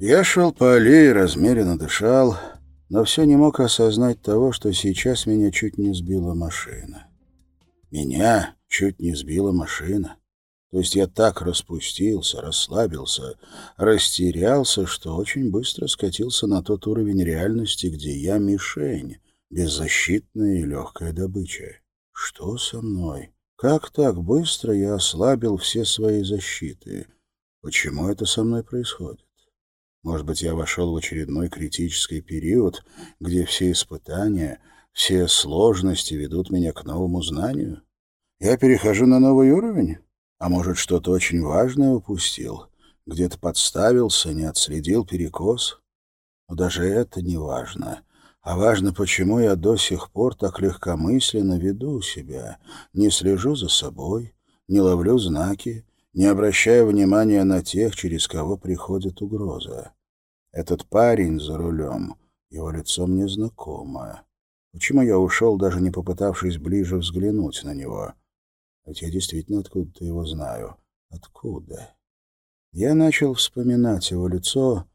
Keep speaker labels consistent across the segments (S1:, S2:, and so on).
S1: Я шел по аллее, размеренно дышал, но все не мог осознать того, что сейчас меня чуть не сбила машина. Меня чуть не сбила машина. То есть я так распустился, расслабился, растерялся, что очень быстро скатился на тот уровень реальности, где я мишень, беззащитная и легкая добыча. Что со мной? Как так быстро я ослабил все свои защиты? Почему это со мной происходит? Может быть, я вошел в очередной критический период, где все испытания, все сложности ведут меня к новому знанию? Я перехожу на новый уровень? А может, что-то очень важное упустил? Где-то подставился, не отследил перекос? Но даже это не важно. А важно, почему я до сих пор так легкомысленно веду себя, не слежу за собой, не ловлю знаки, не обращая внимания на тех, через кого приходит угроза. Этот парень за рулем, его лицо мне знакомо. Почему я ушел, даже не попытавшись ближе взглянуть на него? Ведь я действительно откуда-то его знаю. Откуда? Я начал вспоминать его лицо,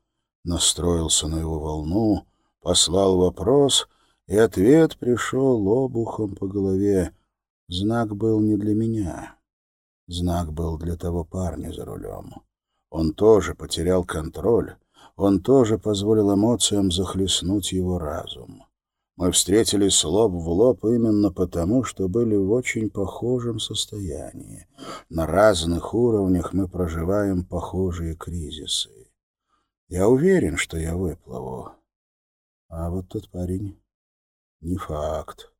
S1: настроился на его волну, послал вопрос, и ответ пришел обухом по голове. Знак был не для меня. Знак был для того парня за рулем. Он тоже потерял контроль, он тоже позволил эмоциям захлестнуть его разум. Мы встретились лоб в лоб именно потому, что были в очень похожем состоянии. На разных уровнях мы проживаем похожие кризисы. Я уверен, что я выплыву. А вот тот парень — не факт.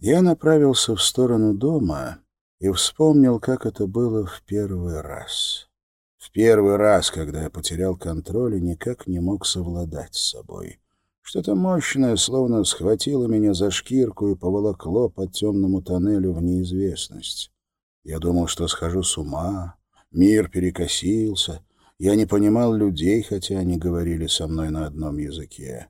S1: Я направился в сторону дома и вспомнил, как это было в первый раз. В первый раз, когда я потерял контроль и никак не мог совладать с собой. Что-то мощное словно схватило меня за шкирку и поволокло по темному тоннелю в неизвестность. Я думал, что схожу с ума, мир перекосился, я не понимал людей, хотя они говорили со мной на одном языке.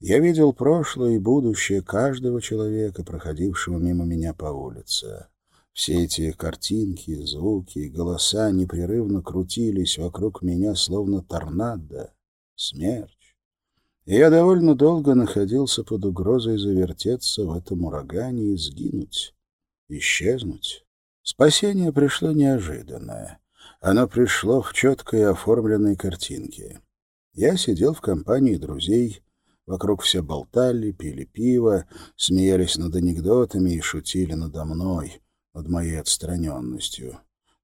S1: Я видел прошлое и будущее каждого человека, проходившего мимо меня по улице. Все эти картинки, звуки, голоса непрерывно крутились вокруг меня, словно торнадо, смерть и я довольно долго находился под угрозой завертеться в этом урагане и сгинуть, исчезнуть. Спасение пришло неожиданное. Оно пришло в четкой оформленной картинке. Я сидел в компании друзей, вокруг все болтали, пили пиво, смеялись над анекдотами и шутили надо мной, над моей отстраненностью.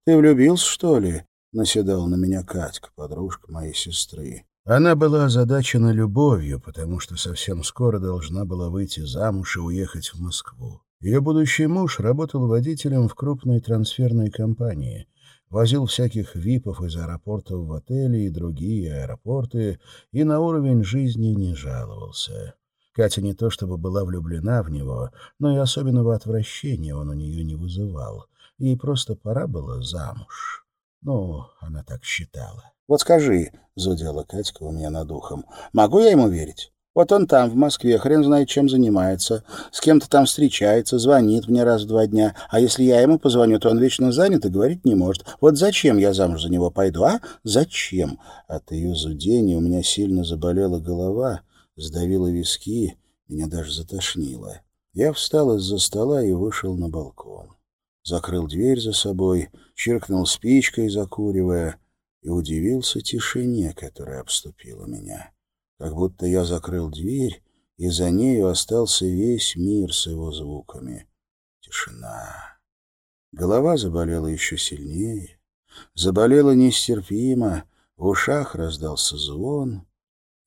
S1: «Ты влюбился, что ли?» — наседал на меня Катька, подружка моей сестры. Она была озадачена любовью, потому что совсем скоро должна была выйти замуж и уехать в Москву. Ее будущий муж работал водителем в крупной трансферной компании, возил всяких випов из аэропортов в отели и другие аэропорты, и на уровень жизни не жаловался. Катя не то чтобы была влюблена в него, но и особенного отвращения он у нее не вызывал. Ей просто пора было замуж. Ну, она так считала. «Вот скажи», — зудела Катька у меня над ухом, — «могу я ему верить? Вот он там, в Москве, хрен знает, чем занимается, с кем-то там встречается, звонит мне раз в два дня, а если я ему позвоню, то он вечно занят и говорить не может. Вот зачем я замуж за него пойду, а? Зачем?» От ее зудения у меня сильно заболела голова, сдавила виски, меня даже затошнило. Я встал из-за стола и вышел на балкон. Закрыл дверь за собой, чиркнул спичкой, закуривая — и удивился тишине, которая обступила меня. Как будто я закрыл дверь, и за нею остался весь мир с его звуками. Тишина. Голова заболела еще сильнее. Заболела нестерпимо, в ушах раздался звон,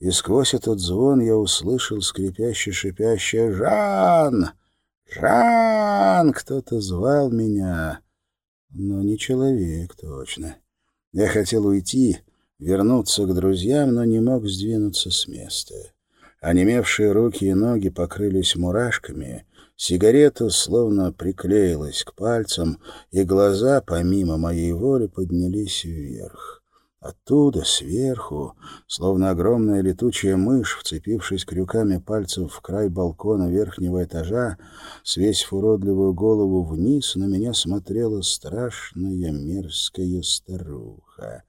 S1: и сквозь этот звон я услышал скрипяще-шипящее «Жан! Жан!» Кто-то звал меня, но не человек точно. Я хотел уйти, вернуться к друзьям, но не мог сдвинуться с места. Онемевшие руки и ноги покрылись мурашками, сигарета словно приклеилась к пальцам, и глаза, помимо моей воли, поднялись вверх. Оттуда, сверху, словно огромная летучая мышь, вцепившись крюками пальцев в край балкона верхнего этажа, свесив уродливую голову вниз, на меня смотрела страшная мерзкая старуха.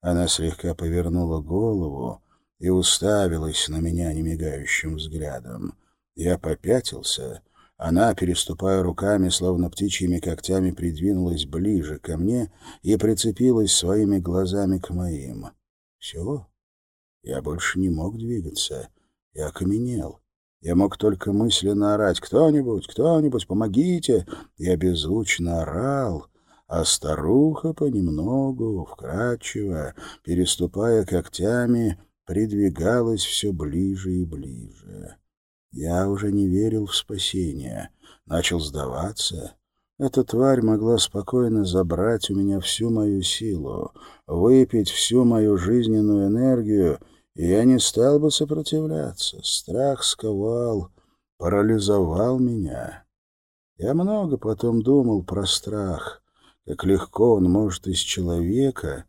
S1: Она слегка повернула голову и уставилась на меня немигающим взглядом. Я попятился. Она, переступая руками, словно птичьими когтями, придвинулась ближе ко мне и прицепилась своими глазами к моим. Все. Я больше не мог двигаться. Я окаменел. Я мог только мысленно орать «Кто-нибудь, кто-нибудь, помогите!» Я беззвучно орал, а старуха понемногу, вкрадчиво, переступая когтями, придвигалась все ближе и ближе. Я уже не верил в спасение, начал сдаваться. Эта тварь могла спокойно забрать у меня всю мою силу, выпить всю мою жизненную энергию, и я не стал бы сопротивляться. Страх сковал, парализовал меня. Я много потом думал про страх, как легко он может из человека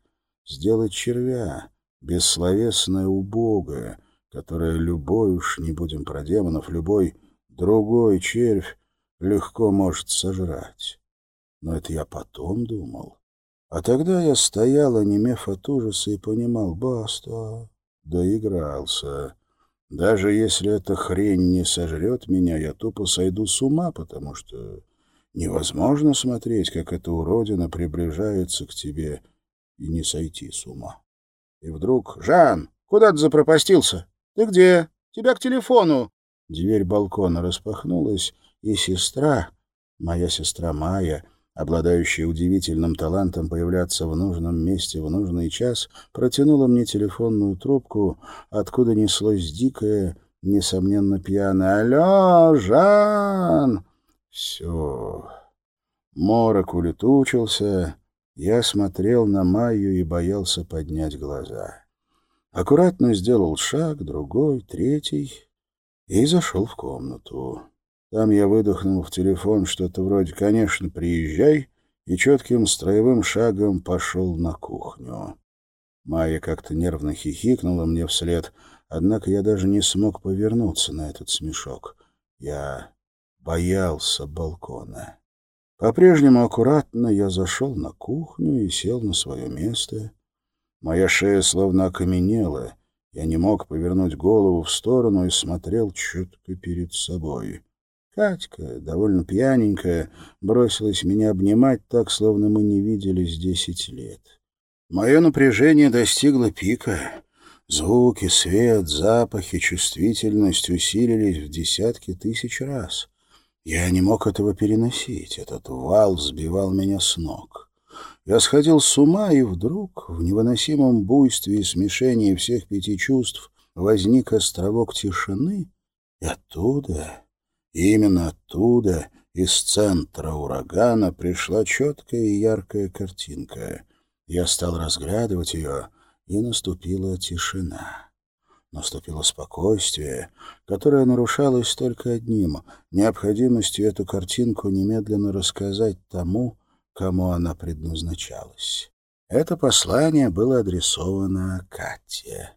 S1: сделать червя, бессловесное убогое, которое любой, уж не будем про демонов, любой другой червь легко может сожрать. Но это я потом думал. А тогда я стоял, онемев от ужаса, и понимал, баста, доигрался. Даже если эта хрень не сожрет меня, я тупо сойду с ума, потому что невозможно смотреть, как эта уродина приближается к тебе и не сойти с ума. И вдруг «Жан, куда ты запропастился?» «Ты где? Тебя к телефону!» Дверь балкона распахнулась, и сестра, моя сестра Майя, обладающая удивительным талантом появляться в нужном месте в нужный час, протянула мне телефонную трубку, откуда неслось дикое, несомненно пьяное «Алло, Жан!» Все. Морок улетучился. Я смотрел на Майю и боялся поднять глаза. Аккуратно сделал шаг, другой, третий, и зашел в комнату. Там я выдохнул в телефон что-то вроде «Конечно, приезжай», и четким строевым шагом пошел на кухню. Майя как-то нервно хихикнула мне вслед, однако я даже не смог повернуться на этот смешок. Я боялся балкона. По-прежнему аккуратно я зашел на кухню и сел на свое место. Моя шея словно окаменела. Я не мог повернуть голову в сторону и смотрел четко перед собой. Катька, довольно пьяненькая, бросилась меня обнимать так, словно мы не виделись десять лет. Мое напряжение достигло пика. Звуки, свет, запахи, чувствительность усилились в десятки тысяч раз. Я не мог этого переносить. Этот вал сбивал меня с ног. Я сходил с ума, и вдруг, в невыносимом буйстве и смешении всех пяти чувств, возник островок тишины, и оттуда, именно оттуда, из центра урагана, пришла четкая и яркая картинка. Я стал разглядывать ее, и наступила тишина. Наступило спокойствие, которое нарушалось только одним — необходимостью эту картинку немедленно рассказать тому, кому она предназначалась. Это послание было адресовано Кате.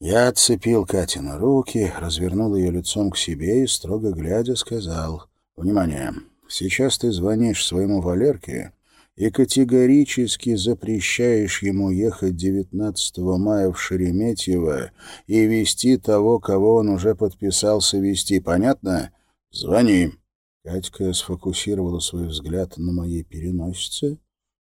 S1: Я отцепил Катины руки, развернул ее лицом к себе и, строго глядя, сказал, «Внимание! Сейчас ты звонишь своему Валерке и категорически запрещаешь ему ехать 19 мая в Шереметьево и вести того, кого он уже подписался вести. Понятно? Звони!» Катька сфокусировала свой взгляд на моей переносице.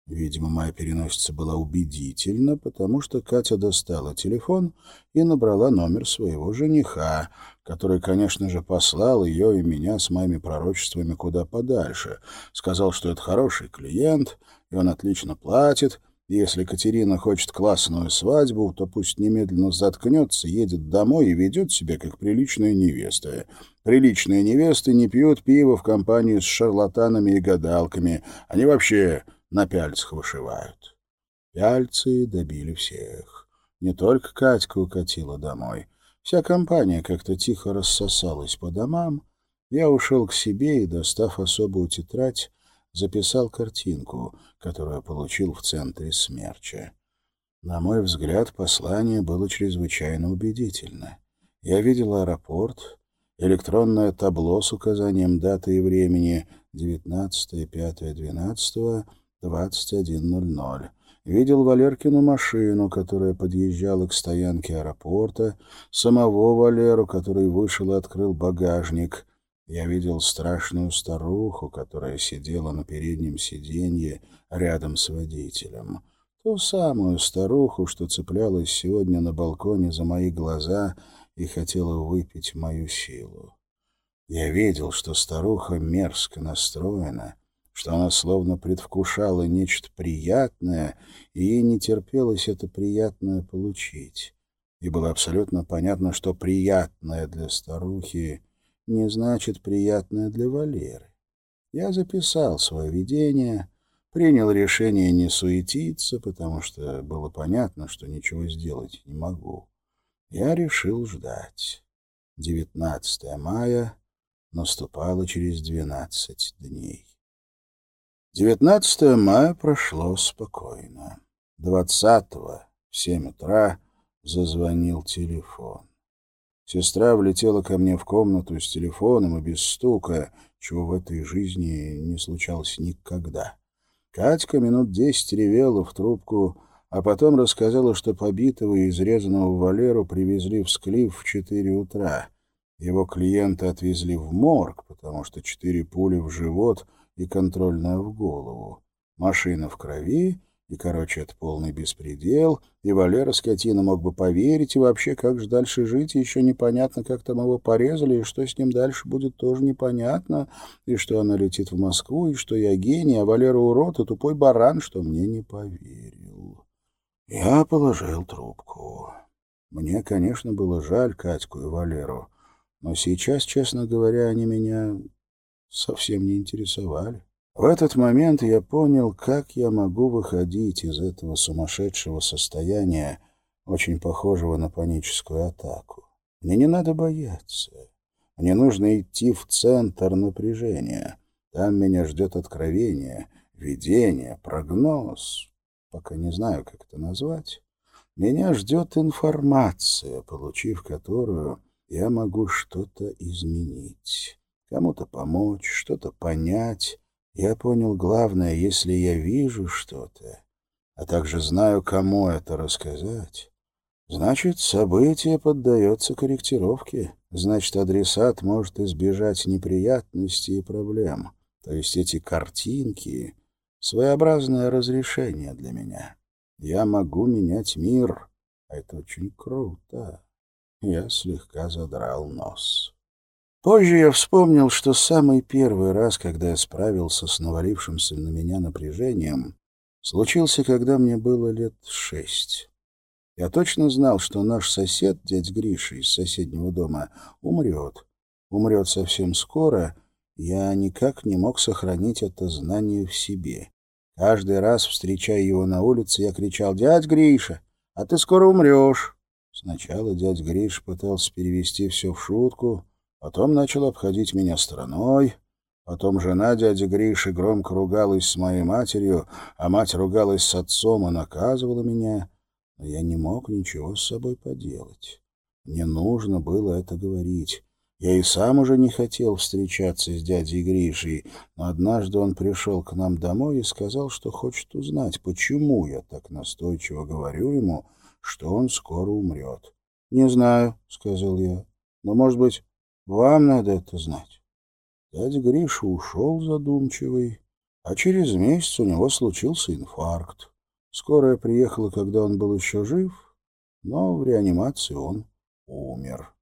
S1: Видимо, моя переносица была убедительна, потому что Катя достала телефон и набрала номер своего жениха, который, конечно же, послал ее и меня с моими пророчествами куда подальше. Сказал, что это хороший клиент, и он отлично платит, если Катерина хочет классную свадьбу, то пусть немедленно заткнется, едет домой и ведет себя как приличная невеста. Приличные невесты не пьют пиво в компании с шарлатанами и гадалками. Они вообще на пяльцах вышивают. Пяльцы добили всех. Не только Катька укатила домой. Вся компания как-то тихо рассосалась по домам. Я ушел к себе и, достав особую тетрадь, записал картинку, которую получил в центре смерча. На мой взгляд, послание было чрезвычайно убедительно. Я видел аэропорт, электронное табло с указанием даты и времени 19.05.12, 21.00. видел Валеркину машину, которая подъезжала к стоянке аэропорта, самого Валеру, который вышел и открыл багажник. Я видел страшную старуху, которая сидела на переднем сиденье рядом с водителем. Ту самую старуху, что цеплялась сегодня на балконе за мои глаза и хотела выпить мою силу. Я видел, что старуха мерзко настроена, что она словно предвкушала нечто приятное, и ей не терпелось это приятное получить. И было абсолютно понятно, что приятное для старухи не значит приятное для Валеры. Я записал свое видение, принял решение не суетиться, потому что было понятно, что ничего сделать не могу. Я решил ждать. 19 мая наступало через 12 дней. 19 мая прошло спокойно. 20-го в 7 утра зазвонил телефон. Сестра влетела ко мне в комнату с телефоном и без стука, чего в этой жизни не случалось никогда. Катька минут десять ревела в трубку, а потом рассказала, что побитого и изрезанного Валеру привезли в Склиф в четыре утра. Его клиента отвезли в морг, потому что четыре пули в живот — и контрольная в голову. Машина в крови, и, короче, это полный беспредел, и Валера скотина мог бы поверить, и вообще, как же дальше жить, еще непонятно, как там его порезали, и что с ним дальше будет, тоже непонятно, и что она летит в Москву, и что я гений, а Валера урод и тупой баран, что мне не поверил. Я положил трубку. Мне, конечно, было жаль Катьку и Валеру, но сейчас, честно говоря, они меня совсем не интересовали. В этот момент я понял, как я могу выходить из этого сумасшедшего состояния, очень похожего на паническую атаку. Мне не надо бояться. Мне нужно идти в центр напряжения. Там меня ждет откровение, видение, прогноз. Пока не знаю, как это назвать. Меня ждет информация, получив которую я могу что-то изменить кому-то помочь, что-то понять. Я понял главное, если я вижу что-то, а также знаю, кому это рассказать, значит, событие поддается корректировке, значит, адресат может избежать неприятностей и проблем. То есть эти картинки — своеобразное разрешение для меня. Я могу менять мир, а это очень круто. Я слегка задрал нос. Позже я вспомнил, что самый первый раз, когда я справился с навалившимся на меня напряжением, случился, когда мне было лет шесть. Я точно знал, что наш сосед, дядь Гриша из соседнего дома, умрет. Умрет совсем скоро, я никак не мог сохранить это знание в себе. Каждый раз, встречая его на улице, я кричал «Дядь Гриша, а ты скоро умрешь!» Сначала дядь Гриша пытался перевести все в шутку, Потом начал обходить меня стороной. Потом жена дяди Гриши громко ругалась с моей матерью, а мать ругалась с отцом и наказывала меня. Но я не мог ничего с собой поделать. Не нужно было это говорить. Я и сам уже не хотел встречаться с дядей Гришей, но однажды он пришел к нам домой и сказал, что хочет узнать, почему я так настойчиво говорю ему, что он скоро умрет. — Не знаю, — сказал я, — но, может быть, вам надо это знать. Дядя Гриша ушел задумчивый, а через месяц у него случился инфаркт. Скорая приехала, когда он был еще жив, но в реанимации он умер.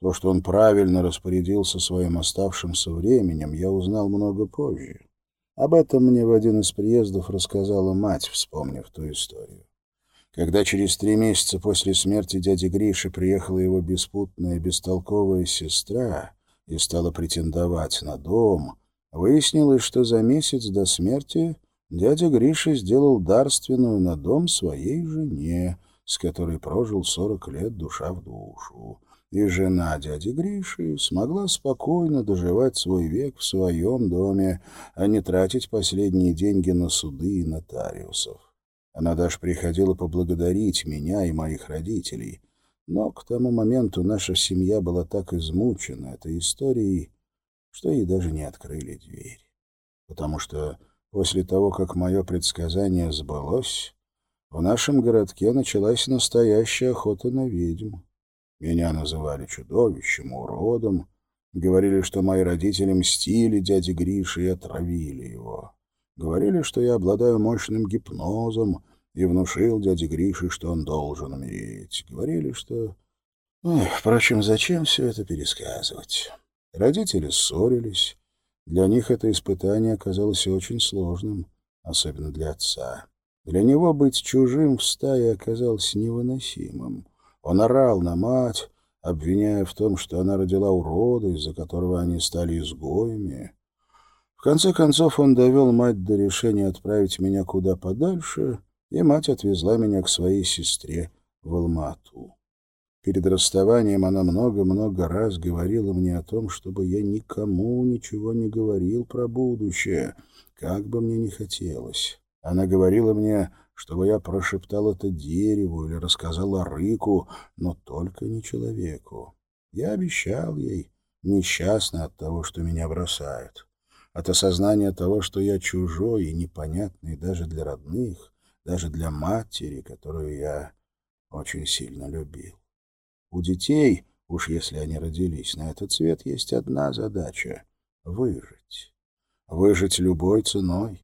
S1: То, что он правильно распорядился своим оставшимся временем, я узнал много позже. Об этом мне в один из приездов рассказала мать, вспомнив ту историю. Когда через три месяца после смерти дяди Гриши приехала его беспутная бестолковая сестра и стала претендовать на дом, выяснилось, что за месяц до смерти дядя Гриша сделал дарственную на дом своей жене, с которой прожил сорок лет душа в душу. И жена дяди Гриши смогла спокойно доживать свой век в своем доме, а не тратить последние деньги на суды и нотариусов. Она даже приходила поблагодарить меня и моих родителей. Но к тому моменту наша семья была так измучена этой историей, что ей даже не открыли дверь. Потому что после того, как мое предсказание сбылось, В нашем городке началась настоящая охота на ведьм. Меня называли чудовищем, уродом, говорили, что мои родители мстили дяде Грише и отравили его. Говорили, что я обладаю мощным гипнозом и внушил дяде Грише, что он должен умереть. Говорили, что... Ой, впрочем, зачем все это пересказывать? Родители ссорились. Для них это испытание оказалось очень сложным, особенно для отца. Для него быть чужим в стае оказалось невыносимым. Он орал на мать, обвиняя в том, что она родила урода, из-за которого они стали изгоями. В конце концов он довел мать до решения отправить меня куда подальше, и мать отвезла меня к своей сестре в Алмату. Перед расставанием она много-много раз говорила мне о том, чтобы я никому ничего не говорил про будущее, как бы мне ни хотелось. Она говорила мне, чтобы я прошептал это дереву или рассказал о рыку, но только не человеку. Я обещал ей, несчастный от того, что меня бросают, от осознания того, что я чужой и непонятный даже для родных, даже для матери, которую я очень сильно любил. У детей, уж если они родились на этот свет, есть одна задача — выжить. Выжить любой ценой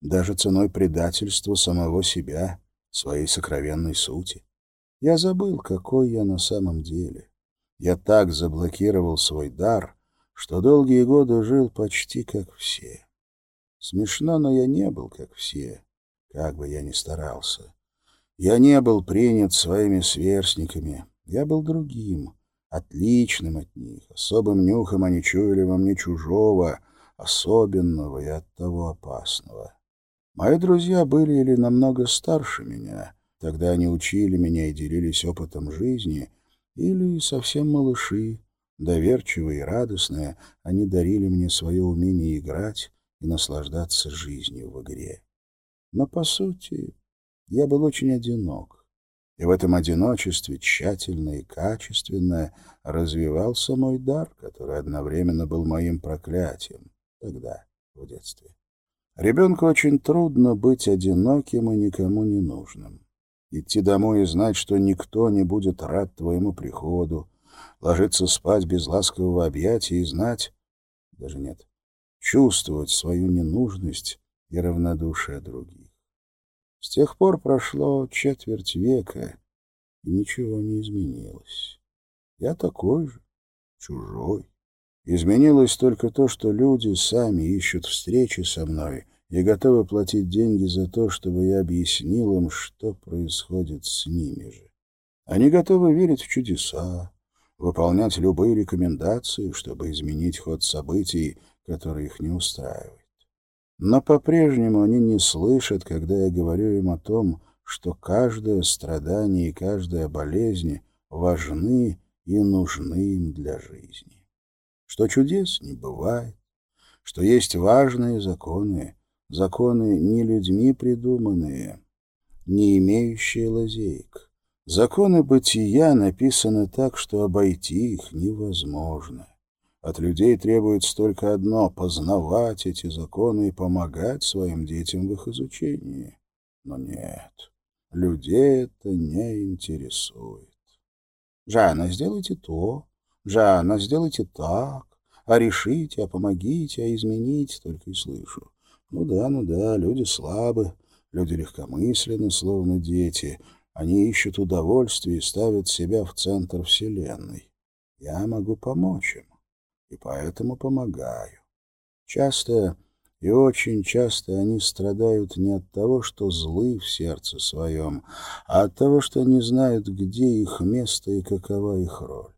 S1: даже ценой предательства самого себя, своей сокровенной сути. Я забыл, какой я на самом деле. Я так заблокировал свой дар, что долгие годы жил почти как все. Смешно, но я не был как все, как бы я ни старался. Я не был принят своими сверстниками, я был другим, отличным от них, особым нюхом они чуяли во мне чужого, особенного и оттого опасного. Мои друзья были или намного старше меня, тогда они учили меня и делились опытом жизни, или совсем малыши, доверчивые и радостные, они дарили мне свое умение играть и наслаждаться жизнью в игре. Но, по сути, я был очень одинок, и в этом одиночестве тщательно и качественно развивался мой дар, который одновременно был моим проклятием тогда, в детстве. Ребенку очень трудно быть одиноким и никому не нужным. Идти домой и знать, что никто не будет рад твоему приходу, ложиться спать без ласкового объятия и знать, даже нет, чувствовать свою ненужность и равнодушие других. С тех пор прошло четверть века, и ничего не изменилось. Я такой же, чужой. Изменилось только то, что люди сами ищут встречи со мной и готовы платить деньги за то, чтобы я объяснил им, что происходит с ними же. Они готовы верить в чудеса, выполнять любые рекомендации, чтобы изменить ход событий, которые их не устраивают. Но по-прежнему они не слышат, когда я говорю им о том, что каждое страдание и каждая болезнь важны и нужны им для жизни что чудес не бывает, что есть важные законы, законы не людьми придуманные, не имеющие лазеек. Законы бытия написаны так, что обойти их невозможно. От людей требуется только одно — познавать эти законы и помогать своим детям в их изучении. Но нет, людей это не интересует. «Жанна, сделайте то, Жанна, сделайте так, а решите, а помогите, а измените, только и слышу. Ну да, ну да, люди слабы, люди легкомысленны, словно дети. Они ищут удовольствие и ставят себя в центр Вселенной. Я могу помочь им, и поэтому помогаю. Часто и очень часто они страдают не от того, что злы в сердце своем, а от того, что не знают, где их место и какова их роль.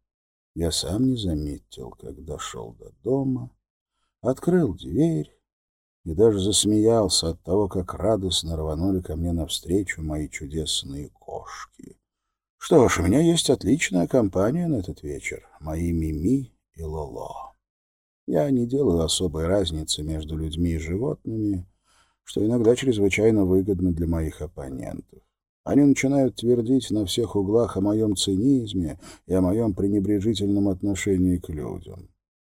S1: Я сам не заметил, как дошел до дома, открыл дверь и даже засмеялся от того, как радостно рванули ко мне навстречу мои чудесные кошки. Что ж, у меня есть отличная компания на этот вечер, мои Мими и Лоло. Я не делаю особой разницы между людьми и животными, что иногда чрезвычайно выгодно для моих оппонентов. Они начинают твердить на всех углах о моем цинизме и о моем пренебрежительном отношении к людям.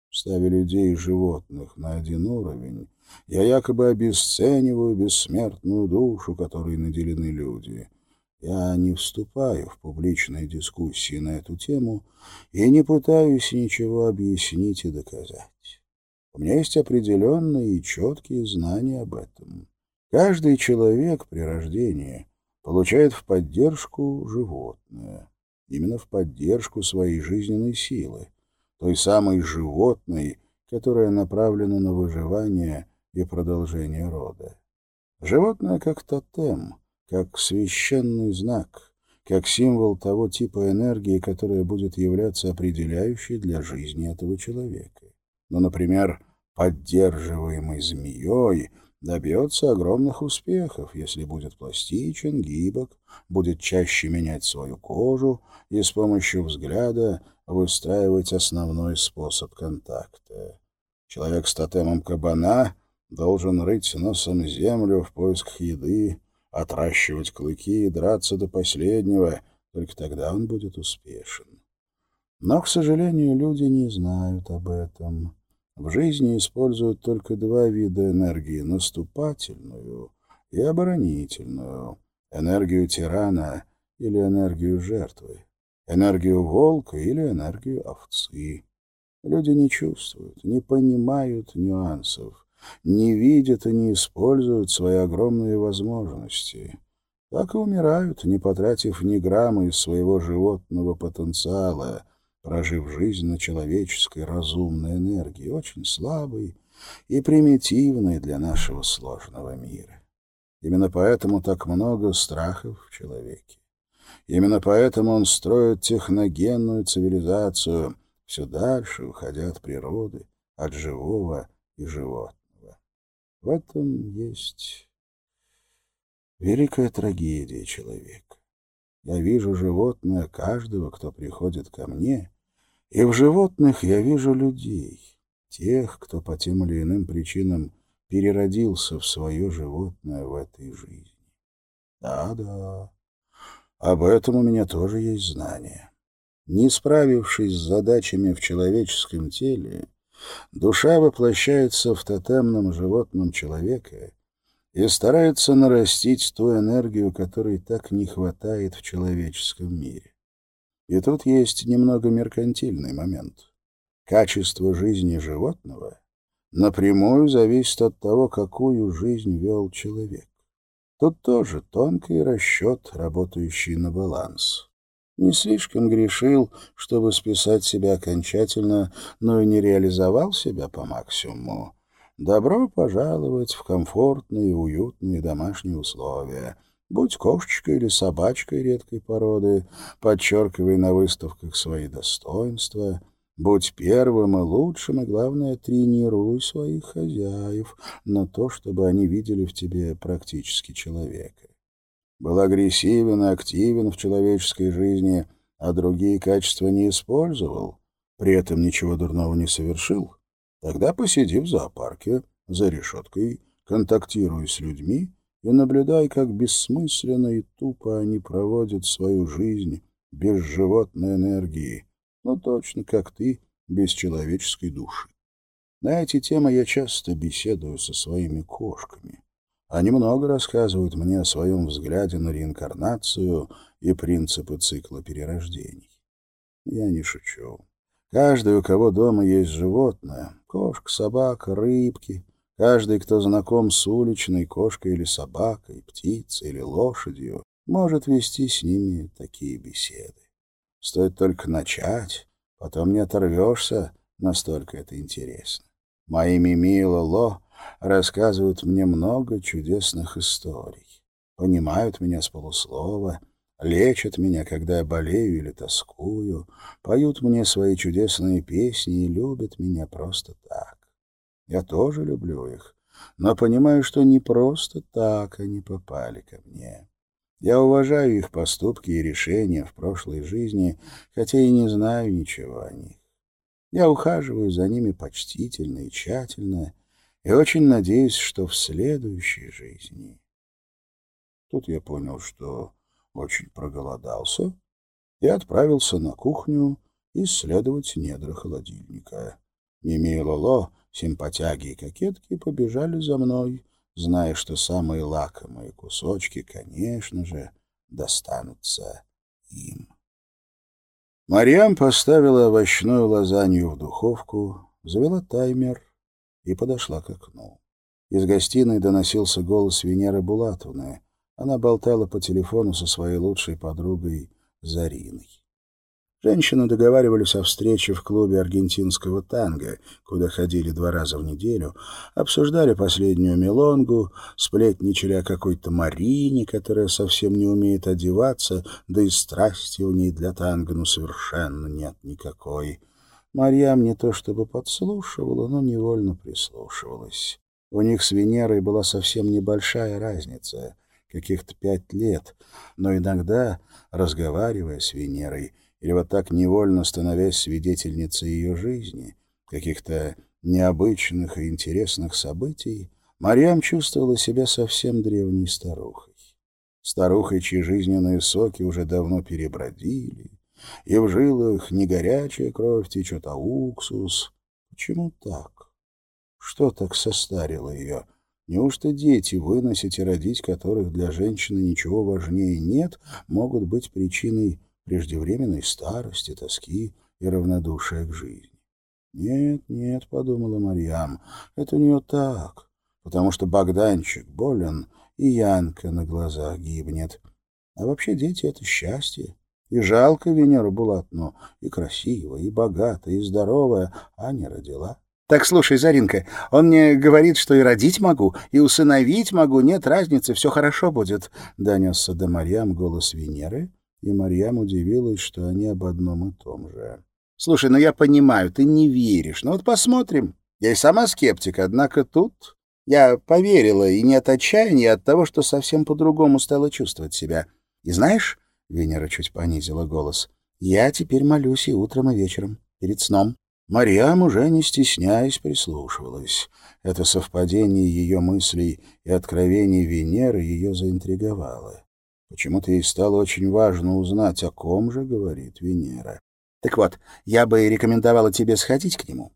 S1: Ставя людей и животных на один уровень, я якобы обесцениваю бессмертную душу, которой наделены люди. Я не вступаю в публичные дискуссии на эту тему и не пытаюсь ничего объяснить и доказать. У меня есть определенные и четкие знания об этом. Каждый человек при рождении получает в поддержку животное, именно в поддержку своей жизненной силы, той самой животной, которая направлена на выживание и продолжение рода. Животное как тотем, как священный знак, как символ того типа энергии, которая будет являться определяющей для жизни этого человека. Ну, например, поддерживаемый змеей добьется огромных успехов, если будет пластичен, гибок, будет чаще менять свою кожу и с помощью взгляда выстраивать основной способ контакта. Человек с тотемом кабана должен рыть носом землю в поисках еды, отращивать клыки и драться до последнего, только тогда он будет успешен. Но, к сожалению, люди не знают об этом. В жизни используют только два вида энергии — наступательную и оборонительную, энергию тирана или энергию жертвы, энергию волка или энергию овцы. Люди не чувствуют, не понимают нюансов, не видят и не используют свои огромные возможности. Так и умирают, не потратив ни грамма из своего животного потенциала, прожив жизнь на человеческой разумной энергии, очень слабой и примитивной для нашего сложного мира. Именно поэтому так много страхов в человеке. Именно поэтому он строит техногенную цивилизацию, все дальше уходя от природы, от живого и животного. В этом есть великая трагедия человека. Я вижу животное каждого, кто приходит ко мне, и в животных я вижу людей, тех, кто по тем или иным причинам переродился в свое животное в этой жизни. Да-да, об этом у меня тоже есть знания. Не справившись с задачами в человеческом теле, Душа воплощается в тотемном животном человека и старается нарастить ту энергию, которой так не хватает в человеческом мире. И тут есть немного меркантильный момент. Качество жизни животного напрямую зависит от того, какую жизнь вел человек. Тут тоже тонкий расчет, работающий на баланс не слишком грешил, чтобы списать себя окончательно, но и не реализовал себя по максимуму. Добро пожаловать в комфортные и уютные домашние условия. Будь кошечкой или собачкой редкой породы, подчеркивай на выставках свои достоинства, будь первым и лучшим, и, главное, тренируй своих хозяев на то, чтобы они видели в тебе практически человека был агрессивен и активен в человеческой жизни, а другие качества не использовал, при этом ничего дурного не совершил, тогда посиди в зоопарке, за решеткой, контактируй с людьми и наблюдай, как бессмысленно и тупо они проводят свою жизнь без животной энергии, но точно как ты, без человеческой души. На эти темы я часто беседую со своими кошками. Они много рассказывают мне о своем взгляде на реинкарнацию и принципы цикла перерождений. Я не шучу. Каждый, у кого дома есть животное, кошка, собака, рыбки, каждый, кто знаком с уличной кошкой или собакой, птицей или лошадью, может вести с ними такие беседы. Стоит только начать, потом не оторвешься, настолько это интересно. Мои Мими и Лоло рассказывают мне много чудесных историй, понимают меня с полуслова, лечат меня, когда я болею или тоскую, поют мне свои чудесные песни и любят меня просто так. Я тоже люблю их, но понимаю, что не просто так они попали ко мне. Я уважаю их поступки и решения в прошлой жизни, хотя и не знаю ничего о них. Я ухаживаю за ними почтительно и тщательно, и очень надеюсь, что в следующей жизни... Тут я понял, что очень проголодался, и отправился на кухню исследовать недра холодильника. Мими и Лоло, симпатяги и кокетки, побежали за мной, зная, что самые лакомые кусочки, конечно же, достанутся им. Марьям поставила овощную лазанью в духовку, завела таймер и подошла к окну. Из гостиной доносился голос Венеры Булатовны. Она болтала по телефону со своей лучшей подругой Зариной. Женщины договаривались о встрече в клубе аргентинского танго, куда ходили два раза в неделю, обсуждали последнюю мелонгу, сплетничали о какой-то Марине, которая совсем не умеет одеваться, да и страсти у ней для танго ну совершенно нет никакой. Марьям не то чтобы подслушивала, но невольно прислушивалась. У них с Венерой была совсем небольшая разница, каких-то пять лет, но иногда, разговаривая с Венерой, или вот так невольно становясь свидетельницей ее жизни, каких-то необычных и интересных событий, Марьям чувствовала себя совсем древней старухой. Старухой, чьи жизненные соки уже давно перебродили, и в жилах не горячая кровь течет, а уксус. Почему так? Что так состарило ее? Неужто дети, выносить и родить которых для женщины ничего важнее нет, могут быть причиной преждевременной старости, тоски и равнодушия к жизни. «Нет, нет», — подумала Марьям, — «это у нее так, потому что Богданчик болен, и Янка на глазах гибнет. А вообще дети — это счастье. И жалко Венеру Булатну, и красивая, и богатая, и здоровая, а не родила». «Так слушай, Заринка, он мне говорит, что и родить могу, и усыновить могу, нет разницы, все хорошо будет», — донесся до Марьям голос Венеры, — и Марьям удивилась, что они об одном и том же. «Слушай, ну я понимаю, ты не веришь. Ну вот посмотрим. Я и сама скептик, однако тут я поверила, и не от отчаяния, а от того, что совсем по-другому стала чувствовать себя. И знаешь, — Венера чуть понизила голос, — я теперь молюсь и утром, и вечером, перед сном». Марьям, уже не стесняясь, прислушивалась. Это совпадение ее мыслей и откровений Венеры ее заинтриговало. Почему-то ей стало очень важно узнать, о ком же говорит Венера. Так вот, я бы рекомендовала тебе сходить к нему.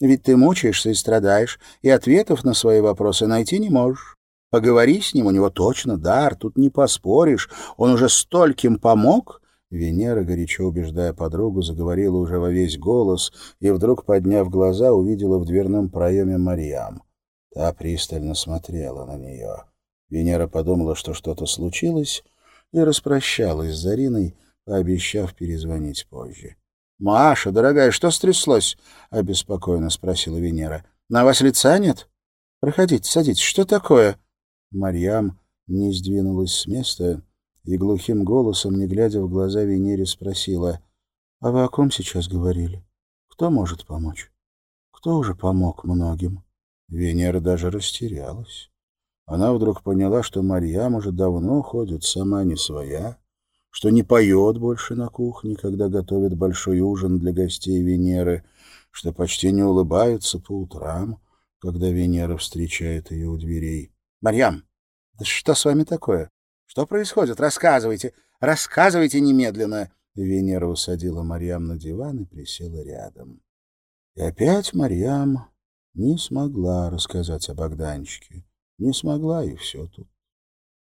S1: Ведь ты мучаешься и страдаешь, и ответов на свои вопросы найти не можешь. Поговори с ним, у него точно дар, тут не поспоришь. Он уже стольким помог. Венера, горячо убеждая подругу, заговорила уже во весь голос и, вдруг подняв глаза, увидела в дверном проеме Марьям. Та пристально смотрела на нее. Венера подумала, что что-то случилось, и распрощалась с Зариной, пообещав перезвонить позже. — Маша, дорогая, что стряслось? — обеспокоенно спросила Венера. — На вас лица нет? Проходите, садитесь. Что такое? Марьям не сдвинулась с места и глухим голосом, не глядя в глаза Венере, спросила. — А вы о ком сейчас говорили? Кто может помочь? Кто уже помог многим? Венера даже растерялась. Она вдруг поняла, что Марьям уже давно ходит сама не своя, что не поет больше на кухне, когда готовит большой ужин для гостей Венеры, что почти не улыбается по утрам, когда Венера встречает ее у дверей. — Марьям, да что с вами такое? Что происходит? Рассказывайте, рассказывайте немедленно. Венера усадила Марьям на диван и присела рядом. И опять Марьям не смогла рассказать о Богданчике. Не смогла, и все тут.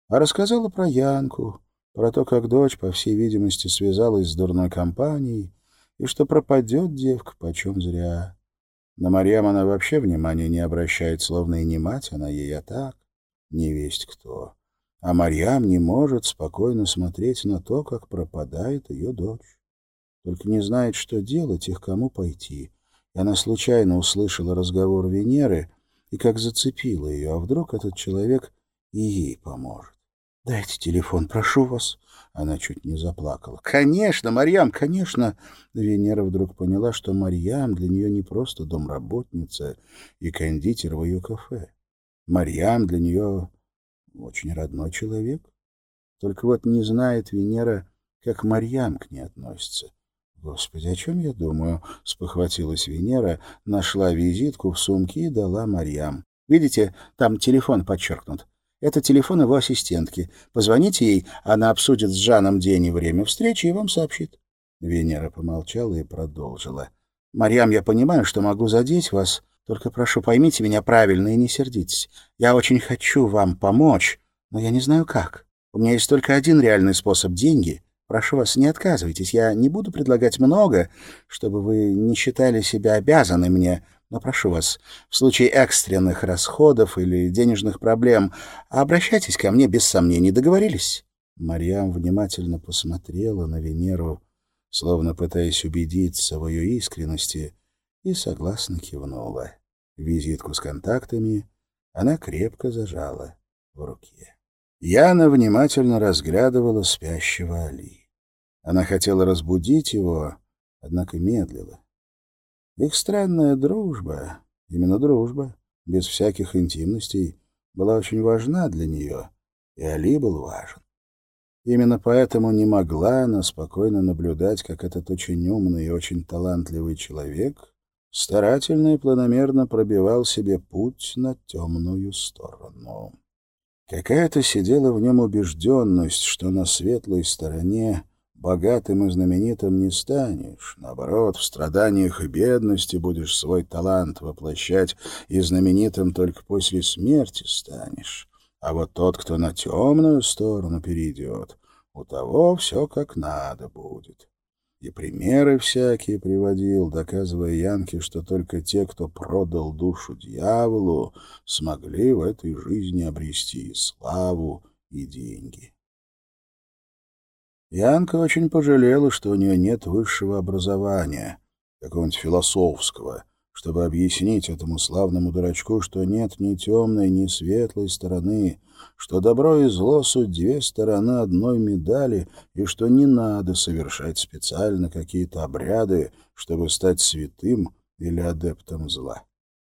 S1: А рассказала про Янку, про то, как дочь, по всей видимости, связалась с дурной компанией, и что пропадет девка почем зря. На Марьям она вообще внимания не обращает, словно и не мать она ей, а так, не весть кто. А Марьям не может спокойно смотреть на то, как пропадает ее дочь. Только не знает, что делать и к кому пойти. И она случайно услышала разговор Венеры — и как зацепило ее, а вдруг этот человек и ей поможет. «Дайте телефон, прошу вас». Она чуть не заплакала. «Конечно, Марьям, конечно!» Венера вдруг поняла, что Марьям для нее не просто домработница и кондитер в ее кафе. Марьям для нее очень родной человек. Только вот не знает Венера, как Марьям к ней относится. «Господи, о чем я думаю?» — спохватилась Венера, нашла визитку в сумке и дала Марьям. «Видите, там телефон подчеркнут. Это телефон его ассистентки. Позвоните ей, она обсудит с Жаном день и время встречи и вам сообщит». Венера помолчала и продолжила. Марьям, я понимаю, что могу задеть вас, только прошу, поймите меня правильно и не сердитесь. Я очень хочу вам помочь, но я не знаю как. У меня есть только один реальный способ — деньги. Прошу вас, не отказывайтесь. Я не буду предлагать много, чтобы вы не считали себя обязаны мне, но прошу вас, в случае экстренных расходов или денежных проблем, обращайтесь ко мне без сомнений. Договорились?» Марьям внимательно посмотрела на Венеру, словно пытаясь убедиться в ее искренности, и согласно кивнула. Визитку с контактами она крепко зажала в руке. Яна внимательно разглядывала спящего Али. Она хотела разбудить его, однако медлила. Их странная дружба, именно дружба, без всяких интимностей, была очень важна для нее, и Али был важен. Именно поэтому не могла она спокойно наблюдать, как этот очень умный и очень талантливый человек старательно и планомерно пробивал себе путь на темную сторону. Какая-то сидела в нем убежденность, что на светлой стороне богатым и знаменитым не станешь. Наоборот, в страданиях и бедности будешь свой талант воплощать, и знаменитым только после смерти станешь. А вот тот, кто на темную сторону перейдет, у того все как надо будет. И примеры всякие приводил, доказывая Янке, что только те, кто продал душу дьяволу, смогли в этой жизни обрести и славу, и деньги. Янка очень пожалела, что у нее нет высшего образования, какого-нибудь философского, чтобы объяснить этому славному дурачку, что нет ни темной, ни светлой стороны, что добро и зло — суть две стороны одной медали, и что не надо совершать специально какие-то обряды, чтобы стать святым или адептом зла.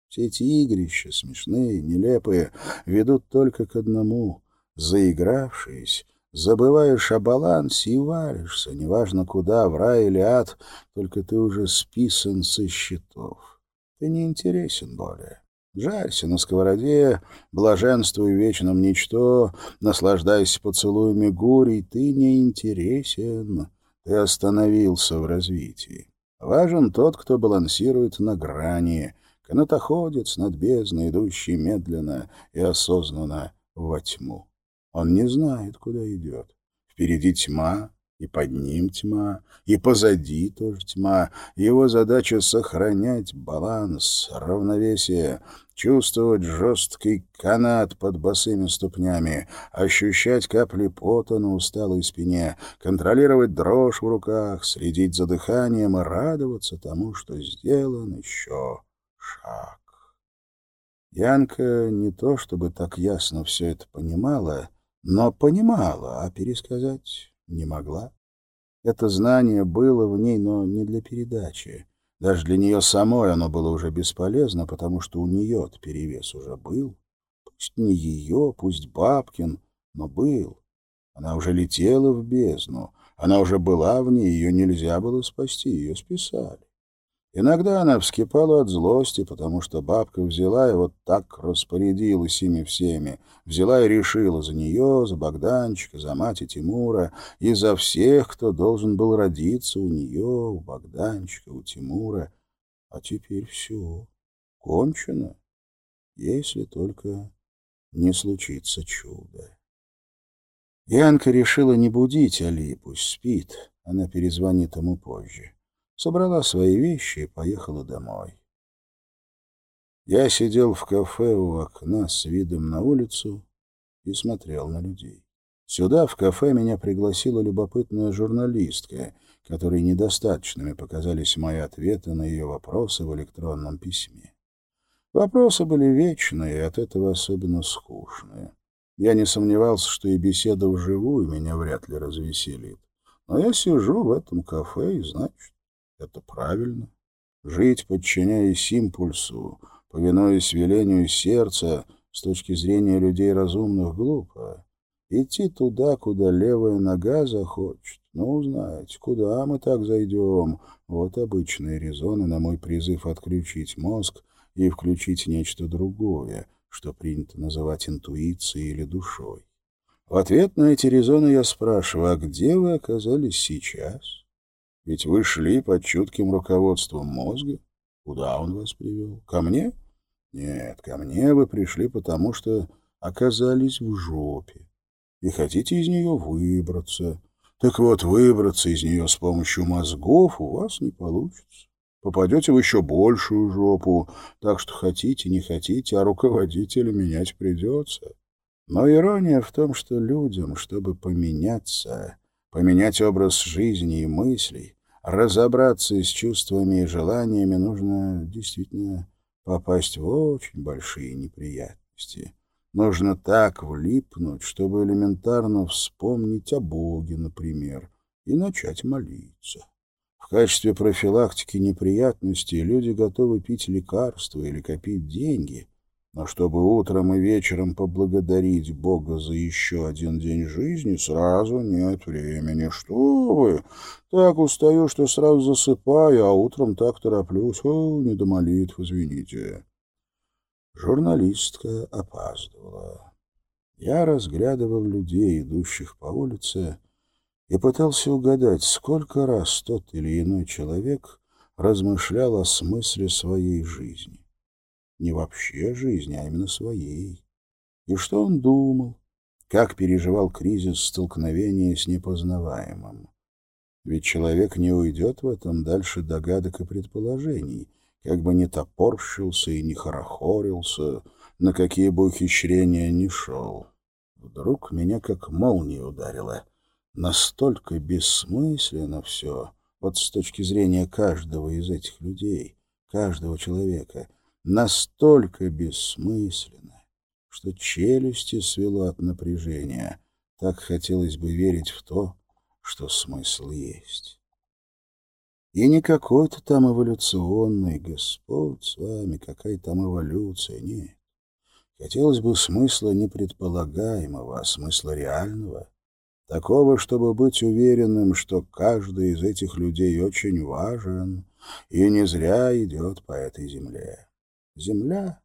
S1: Все эти игрища, смешные, нелепые, ведут только к одному — заигравшись, забываешь о балансе и варишься, неважно куда, в рай или ад, только ты уже списан со счетов. Ты не интересен более. Жарься на сковороде, блаженствуй вечном ничто, наслаждайся поцелуями гурий, ты не интересен. Ты остановился в развитии. Важен тот, кто балансирует на грани, канатоходец над бездной, идущий медленно и осознанно во тьму. Он не знает, куда идет. Впереди тьма, и под ним тьма, и позади тоже тьма. Его задача — сохранять баланс, равновесие, чувствовать жесткий канат под босыми ступнями, ощущать капли пота на усталой спине, контролировать дрожь в руках, следить за дыханием и радоваться тому, что сделан еще шаг. Янка не то чтобы так ясно все это понимала, но понимала, а пересказать не могла. Это знание было в ней, но не для передачи. Даже для нее самой оно было уже бесполезно, потому что у нее перевес уже был. Пусть не ее, пусть Бабкин, но был. Она уже летела в бездну. Она уже была в ней, ее нельзя было спасти, ее списали. Иногда она вскипала от злости, потому что бабка взяла и вот так распорядилась ими всеми. Взяла и решила за нее, за Богданчика, за мать и Тимура, и за всех, кто должен был родиться у нее, у Богданчика, у Тимура. А теперь все, кончено, если только не случится чудо. Янка решила не будить Али, пусть спит, она перезвонит ему позже собрала свои вещи и поехала домой. Я сидел в кафе у окна с видом на улицу и смотрел на людей. Сюда, в кафе, меня пригласила любопытная журналистка, которой недостаточными показались мои ответы на ее вопросы в электронном письме. Вопросы были вечные и от этого особенно скучные. Я не сомневался, что и беседа вживую меня вряд ли развеселит. Но я сижу в этом кафе, и, значит, это правильно. Жить, подчиняясь импульсу, повинуясь велению сердца, с точки зрения людей разумных, глупо. Идти туда, куда левая нога захочет. Ну, знаете, куда мы так зайдем? Вот обычные резоны на мой призыв отключить мозг и включить нечто другое, что принято называть интуицией или душой. В ответ на эти резоны я спрашиваю, а где вы оказались сейчас? Ведь вы шли под чутким руководством мозга. Куда он вас привел? Ко мне? Нет, ко мне вы пришли потому, что оказались в жопе и хотите из нее выбраться. Так вот, выбраться из нее с помощью мозгов у вас не получится. Попадете в еще большую жопу, так что хотите, не хотите, а руководителя менять придется. Но ирония в том, что людям, чтобы поменяться, поменять образ жизни и мыслей, разобраться с чувствами и желаниями, нужно действительно попасть в очень большие неприятности. Нужно так влипнуть, чтобы элементарно вспомнить о Боге, например, и начать молиться. В качестве профилактики неприятностей люди готовы пить лекарства или копить деньги, но чтобы утром и вечером поблагодарить Бога за еще один день жизни, сразу нет времени. Что вы? Так устаю, что сразу засыпаю, а утром так тороплюсь. О, не до молитв, извините. Журналистка опаздывала. Я разглядывал людей, идущих по улице, и пытался угадать, сколько раз тот или иной человек размышлял о смысле своей жизни. Не вообще жизни, а именно своей. И что он думал, как переживал кризис столкновения с непознаваемым. Ведь человек не уйдет в этом дальше догадок и предположений — как бы не топорщился и не хорохорился, на какие бы ухищрения ни шел. Вдруг меня как молния ударила. Настолько бессмысленно все, вот с точки зрения каждого из этих людей, каждого человека, настолько бессмысленно, что челюсти свело от напряжения. Так хотелось бы верить в то, что смысл есть. И не какой-то там эволюционный, Господь с вами, какая там эволюция, нет. Хотелось бы смысла не предполагаемого, а смысла реального. Такого, чтобы быть уверенным, что каждый из этих людей очень важен и не зря идет по этой земле. Земля,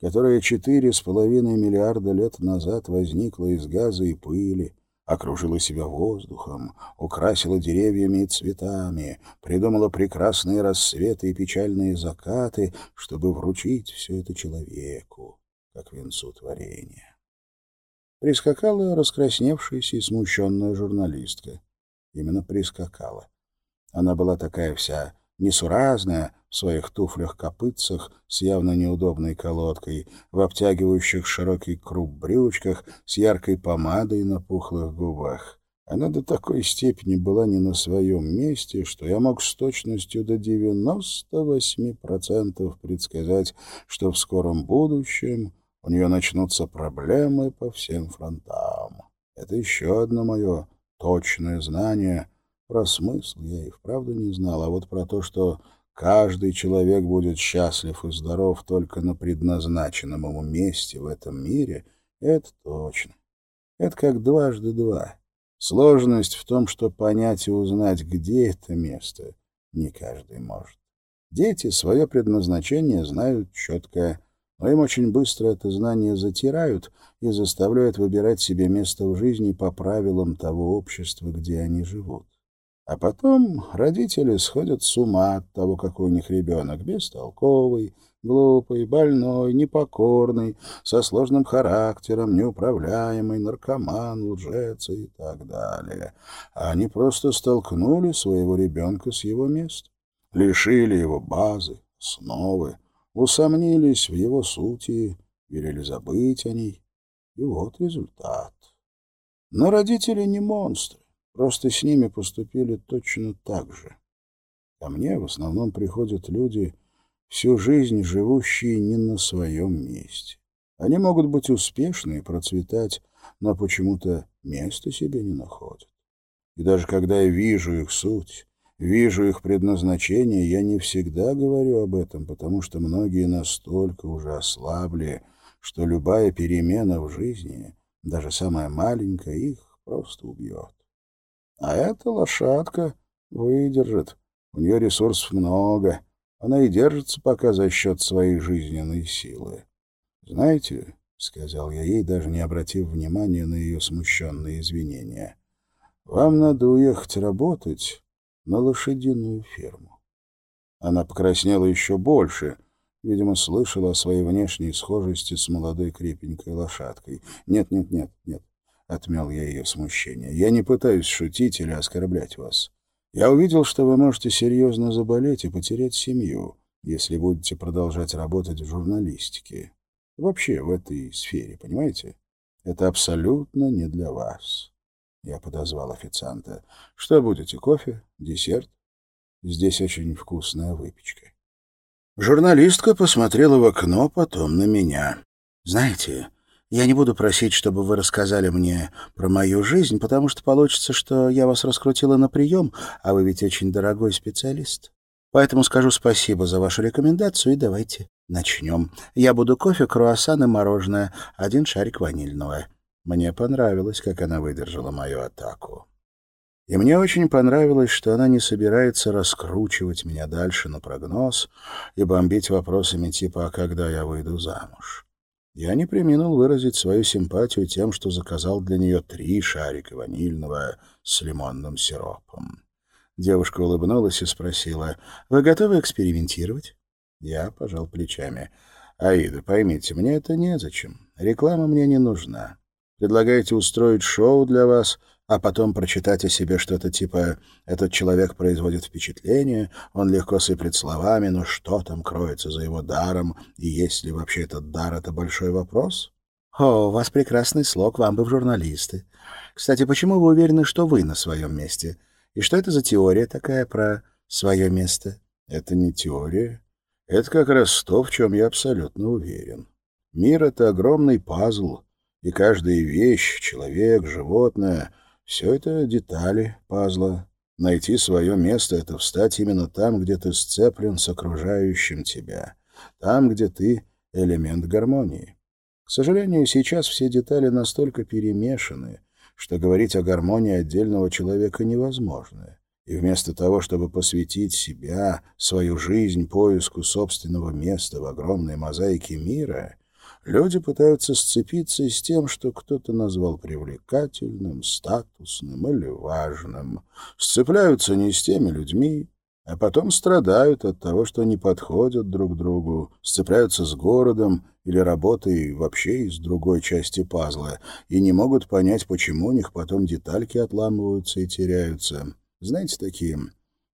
S1: которая четыре с половиной миллиарда лет назад возникла из газа и пыли, окружила себя воздухом, украсила деревьями и цветами, придумала прекрасные рассветы и печальные закаты, чтобы вручить все это человеку, как венцу творения. Прискакала раскрасневшаяся и смущенная журналистка. Именно прискакала. Она была такая вся несуразная, в своих туфлях-копытцах с явно неудобной колодкой, в обтягивающих широкий круп брючках, с яркой помадой на пухлых губах. Она до такой степени была не на своем месте, что я мог с точностью до 98% предсказать, что в скором будущем у нее начнутся проблемы по всем фронтам. Это еще одно мое точное знание. Про смысл я и вправду не знал, а вот про то, что Каждый человек будет счастлив и здоров только на предназначенном ему месте в этом мире, это точно. Это как дважды два. Сложность в том, что понять и узнать, где это место, не каждый может. Дети свое предназначение знают четко, но им очень быстро это знание затирают и заставляют выбирать себе место в жизни по правилам того общества, где они живут. А потом родители сходят с ума от того, какой у них ребенок, бестолковый, глупый, больной, непокорный, со сложным характером, неуправляемый, наркоман, лжец и так далее. Они просто столкнули своего ребенка с его места, лишили его базы, основы, усомнились в его сути, велели забыть о ней. И вот результат. Но родители не монстры. Просто с ними поступили точно так же. Ко мне в основном приходят люди, всю жизнь живущие не на своем месте. Они могут быть успешны и процветать, но почему-то места себе не находят. И даже когда я вижу их суть, вижу их предназначение, я не всегда говорю об этом, потому что многие настолько уже ослабли, что любая перемена в жизни, даже самая маленькая, их просто убьет. А эта лошадка выдержит. У нее ресурсов много. Она и держится пока за счет своей жизненной силы. Знаете, — сказал я ей, даже не обратив внимания на ее смущенные извинения, — вам надо уехать работать на лошадиную ферму. Она покраснела еще больше, видимо, слышала о своей внешней схожести с молодой крепенькой лошадкой. «Нет, нет, нет, нет», — отмел я ее смущение. «Я не пытаюсь шутить или оскорблять вас. Я увидел, что вы можете серьезно заболеть и потерять семью, если будете продолжать работать в журналистике. Вообще в этой сфере, понимаете? Это абсолютно не для вас». Я подозвал официанта. «Что будете, кофе? Десерт?» Здесь очень вкусная выпечка. Журналистка посмотрела в окно, потом на меня. «Знаете, я не буду просить, чтобы вы рассказали мне про мою жизнь, потому что получится, что я вас раскрутила на прием, а вы ведь очень дорогой специалист. Поэтому скажу спасибо за вашу рекомендацию и давайте начнем. Я буду кофе, круассан и мороженое, один шарик ванильного». Мне понравилось, как она выдержала мою атаку. И мне очень понравилось, что она не собирается раскручивать меня дальше на прогноз и бомбить вопросами типа «А когда я выйду замуж?». Я не преминул выразить свою симпатию тем, что заказал для нее три шарика ванильного с лимонным сиропом. Девушка улыбнулась и спросила, «Вы готовы экспериментировать?» Я пожал плечами. «Аида, поймите, мне это незачем. Реклама мне не нужна. Предлагаете устроить шоу для вас, а потом прочитать о себе что-то типа «этот человек производит впечатление, он легко сыплет словами, но что там кроется за его даром, и есть ли вообще этот дар — это большой вопрос?» «О, у вас прекрасный слог, вам бы в журналисты. Кстати, почему вы уверены, что вы на своем месте? И что это за теория такая про свое место?» «Это не теория. Это как раз то, в чем я абсолютно уверен. Мир — это огромный пазл, и каждая вещь, человек, животное — все это детали пазла. Найти свое место — это встать именно там, где ты сцеплен с окружающим тебя. Там, где ты — элемент гармонии. К сожалению, сейчас все детали настолько перемешаны, что говорить о гармонии отдельного человека невозможно. И вместо того, чтобы посвятить себя, свою жизнь поиску собственного места в огромной мозаике мира — Люди пытаются сцепиться с тем, что кто-то назвал привлекательным, статусным или важным. Сцепляются не с теми людьми, а потом страдают от того, что не подходят друг другу, сцепляются с городом или работой вообще из другой части пазла и не могут понять, почему у них потом детальки отламываются и теряются. Знаете, такие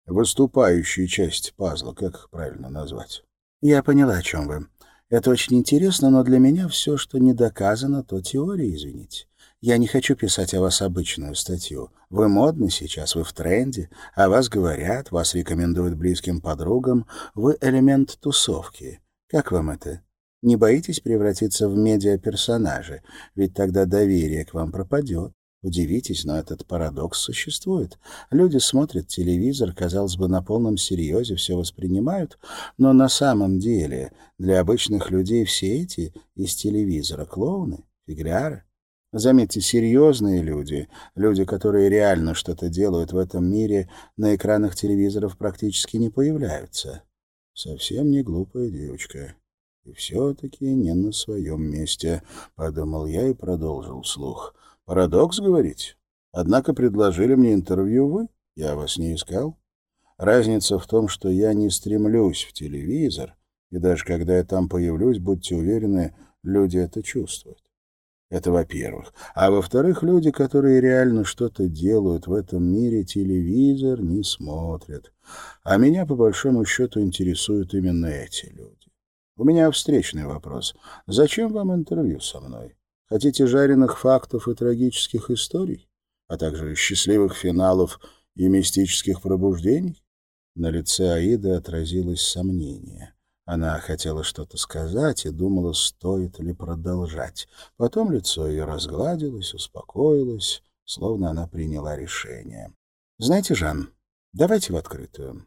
S1: выступающие части пазла, как их правильно назвать? Я поняла, о чем вы. Это очень интересно, но для меня все, что не доказано, то теория, извините. Я не хочу писать о вас обычную статью. Вы модны сейчас, вы в тренде, о вас говорят, вас рекомендуют близким подругам, вы элемент тусовки. Как вам это? Не боитесь превратиться в медиаперсонажа? Ведь тогда доверие к вам пропадет. Удивитесь, но этот парадокс существует. Люди смотрят телевизор, казалось бы, на полном серьезе все воспринимают, но на самом деле для обычных людей все эти из телевизора клоуны, фигляры. Заметьте, серьезные люди, люди, которые реально что-то делают в этом мире, на экранах телевизоров практически не появляются. Совсем не глупая девочка. И все-таки не на своем месте, — подумал я и продолжил вслух. Парадокс, говорите? Однако предложили мне интервью вы, я вас не искал. Разница в том, что я не стремлюсь в телевизор, и даже когда я там появлюсь, будьте уверены, люди это чувствуют. Это во-первых. А во-вторых, люди, которые реально что-то делают в этом мире, телевизор не смотрят. А меня, по большому счету, интересуют именно эти люди. У меня встречный вопрос. Зачем вам интервью со мной? Хотите жареных фактов и трагических историй, а также счастливых финалов и мистических пробуждений? На лице Аиды отразилось сомнение. Она хотела что-то сказать и думала, стоит ли продолжать. Потом лицо ее разгладилось, успокоилось, словно она приняла решение. «Знаете, Жан, давайте в открытую.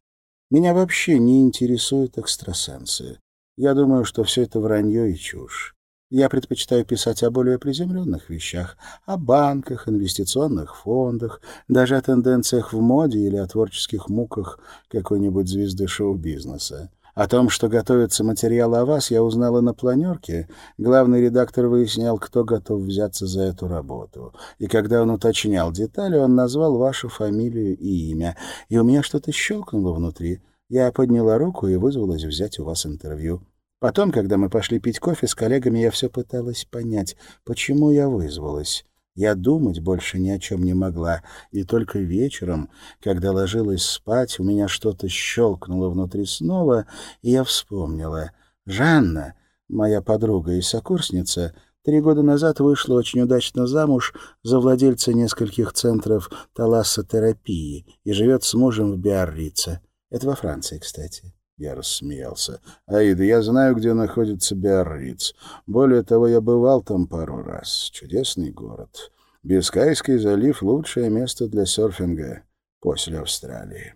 S1: Меня вообще не интересуют экстрасенсы. Я думаю, что все это вранье и чушь. Я предпочитаю писать о более приземленных вещах, о банках, инвестиционных фондах, даже о тенденциях в моде или о творческих муках какой-нибудь звезды шоу-бизнеса. О том, что готовится материал о вас, я узнала на планерке. Главный редактор выяснял, кто готов взяться за эту работу. И когда он уточнял детали, он назвал вашу фамилию и имя. И у меня что-то щелкнуло внутри. Я подняла руку и вызвалась взять у вас интервью. Потом, когда мы пошли пить кофе с коллегами, я все пыталась понять, почему я вызвалась. Я думать больше ни о чем не могла, и только вечером, когда ложилась спать, у меня что-то щелкнуло внутри снова, и я вспомнила. Жанна, моя подруга и сокурсница, три года назад вышла очень удачно замуж за владельца нескольких центров талассотерапии и живет с мужем в Биаррице. Это во Франции, кстати. Я рассмеялся. «Аида, я знаю, где находится Биарриц. Более того, я бывал там пару раз. Чудесный город. Бискайский залив — лучшее место для серфинга после Австралии.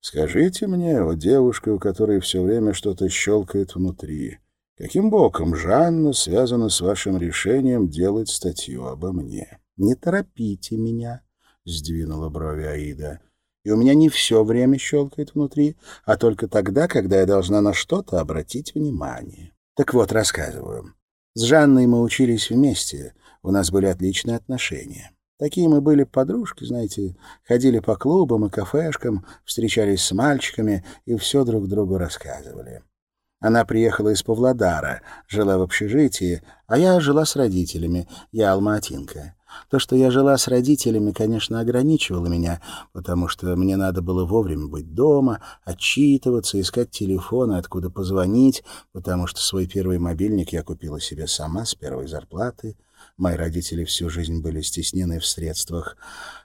S1: Скажите мне, о девушке, у которой все время что-то щелкает внутри, каким боком Жанна связана с вашим решением делать статью обо мне?» «Не торопите меня», — сдвинула брови Аида и у меня не все время щелкает внутри, а только тогда, когда я должна на что-то обратить внимание. Так вот, рассказываю. С Жанной мы учились вместе, у нас были отличные отношения. Такие мы были подружки, знаете, ходили по клубам и кафешкам, встречались с мальчиками и все друг другу рассказывали. Она приехала из Павлодара, жила в общежитии, а я жила с родителями, я алматинка. То, что я жила с родителями, конечно, ограничивало меня, потому что мне надо было вовремя быть дома, отчитываться, искать телефон, откуда позвонить, потому что свой первый мобильник я купила себе сама с первой зарплаты. Мои родители всю жизнь были стеснены в средствах.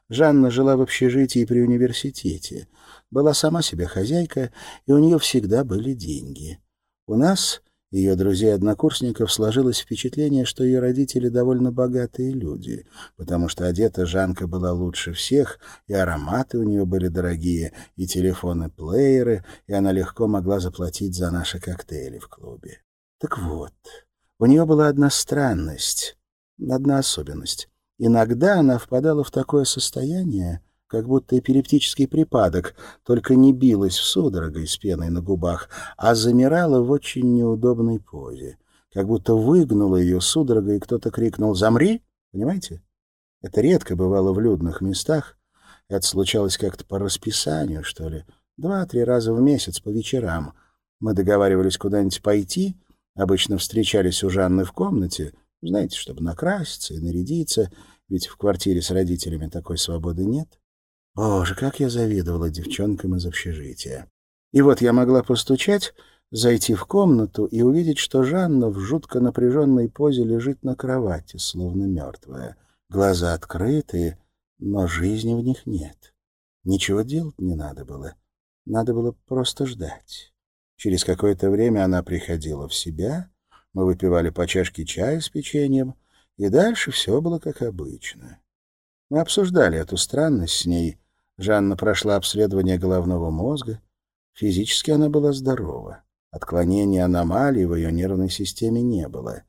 S1: Жанна жила в общежитии при университете. Была сама себе хозяйка, и у нее всегда были деньги. У нас ее друзей-однокурсников сложилось впечатление, что ее родители довольно богатые люди, потому что одета Жанка была лучше всех, и ароматы у нее были дорогие, и телефоны-плееры, и она легко могла заплатить за наши коктейли в клубе. Так вот, у нее была одна странность, одна особенность. Иногда она впадала в такое состояние, как будто эпилептический припадок, только не билась в судорогой с пеной на губах, а замирала в очень неудобной позе, как будто выгнула ее судорога, и кто-то крикнул «Замри!» Понимаете? Это редко бывало в людных местах. Это случалось как-то по расписанию, что ли. Два-три раза в месяц по вечерам. Мы договаривались куда-нибудь пойти, обычно встречались у Жанны в комнате, знаете, чтобы накраситься и нарядиться, ведь в квартире с родителями такой свободы нет. Боже, как я завидовала девчонкам из общежития. И вот я могла постучать, зайти в комнату и увидеть, что Жанна в жутко напряженной позе лежит на кровати, словно мертвая. Глаза открытые, но жизни в них нет. Ничего делать не надо было. Надо было просто ждать. Через какое-то время она приходила в себя, мы выпивали по чашке чая с печеньем, и дальше все было как обычно. Мы обсуждали эту странность с ней, Жанна прошла обследование головного мозга. Физически она была здорова. Отклонений аномалий в ее нервной системе не было.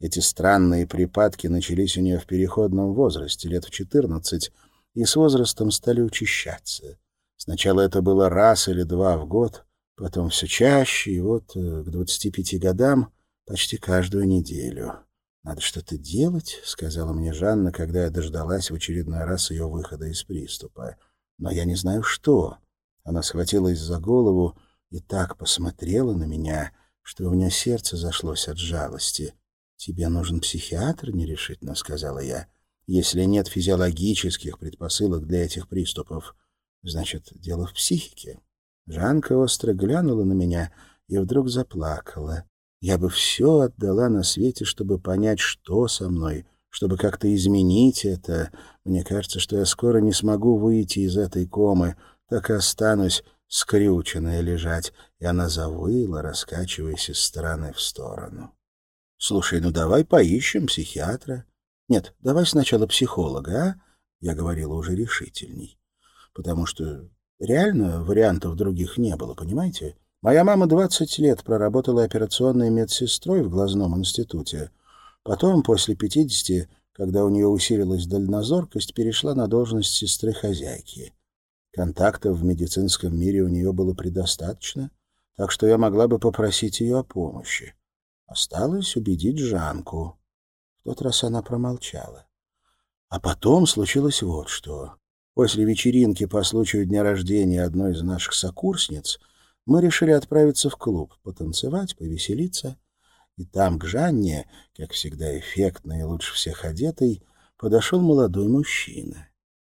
S1: Эти странные припадки начались у нее в переходном возрасте, лет в 14, и с возрастом стали учащаться. Сначала это было раз или два в год, потом все чаще, и вот э, к 25 годам почти каждую неделю. «Надо что-то делать», — сказала мне Жанна, когда я дождалась в очередной раз ее выхода из приступа но я не знаю что. Она схватилась за голову и так посмотрела на меня, что у меня сердце зашлось от жалости. «Тебе нужен психиатр?» — нерешительно сказала я. «Если нет физиологических предпосылок для этих приступов, значит, дело в психике». Жанка остро глянула на меня и вдруг заплакала. Я бы все отдала на свете, чтобы понять, что со мной, чтобы как-то изменить это. Мне кажется, что я скоро не смогу выйти из этой комы, так и останусь скрюченная лежать. И она завыла, раскачиваясь из стороны в сторону. — Слушай, ну давай поищем психиатра. — Нет, давай сначала психолога, а? Я говорила уже решительней. Потому что реально вариантов других не было, понимаете? Моя мама 20 лет проработала операционной медсестрой в глазном институте — Потом, после пятидесяти, когда у нее усилилась дальнозоркость, перешла на должность сестры-хозяйки. Контактов в медицинском мире у нее было предостаточно, так что я могла бы попросить ее о помощи. Осталось убедить Жанку. В тот раз она промолчала. А потом случилось вот что. После вечеринки по случаю дня рождения одной из наших сокурсниц мы решили отправиться в клуб, потанцевать, повеселиться. И там к Жанне, как всегда эффектной и лучше всех одетой, подошел молодой мужчина.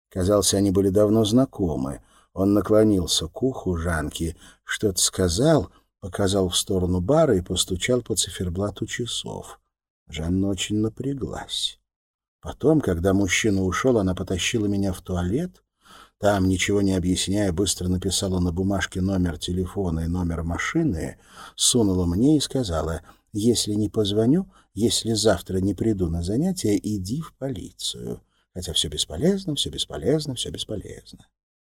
S1: Казалось, они были давно знакомы. Он наклонился к уху Жанки, что-то сказал, показал в сторону бара и постучал по циферблату часов. Жанна очень напряглась. Потом, когда мужчина ушел, она потащила меня в туалет. Там, ничего не объясняя, быстро написала на бумажке номер телефона и номер машины, сунула мне и сказала, «Если не позвоню, если завтра не приду на занятия, иди в полицию». Хотя все бесполезно, все бесполезно, все бесполезно.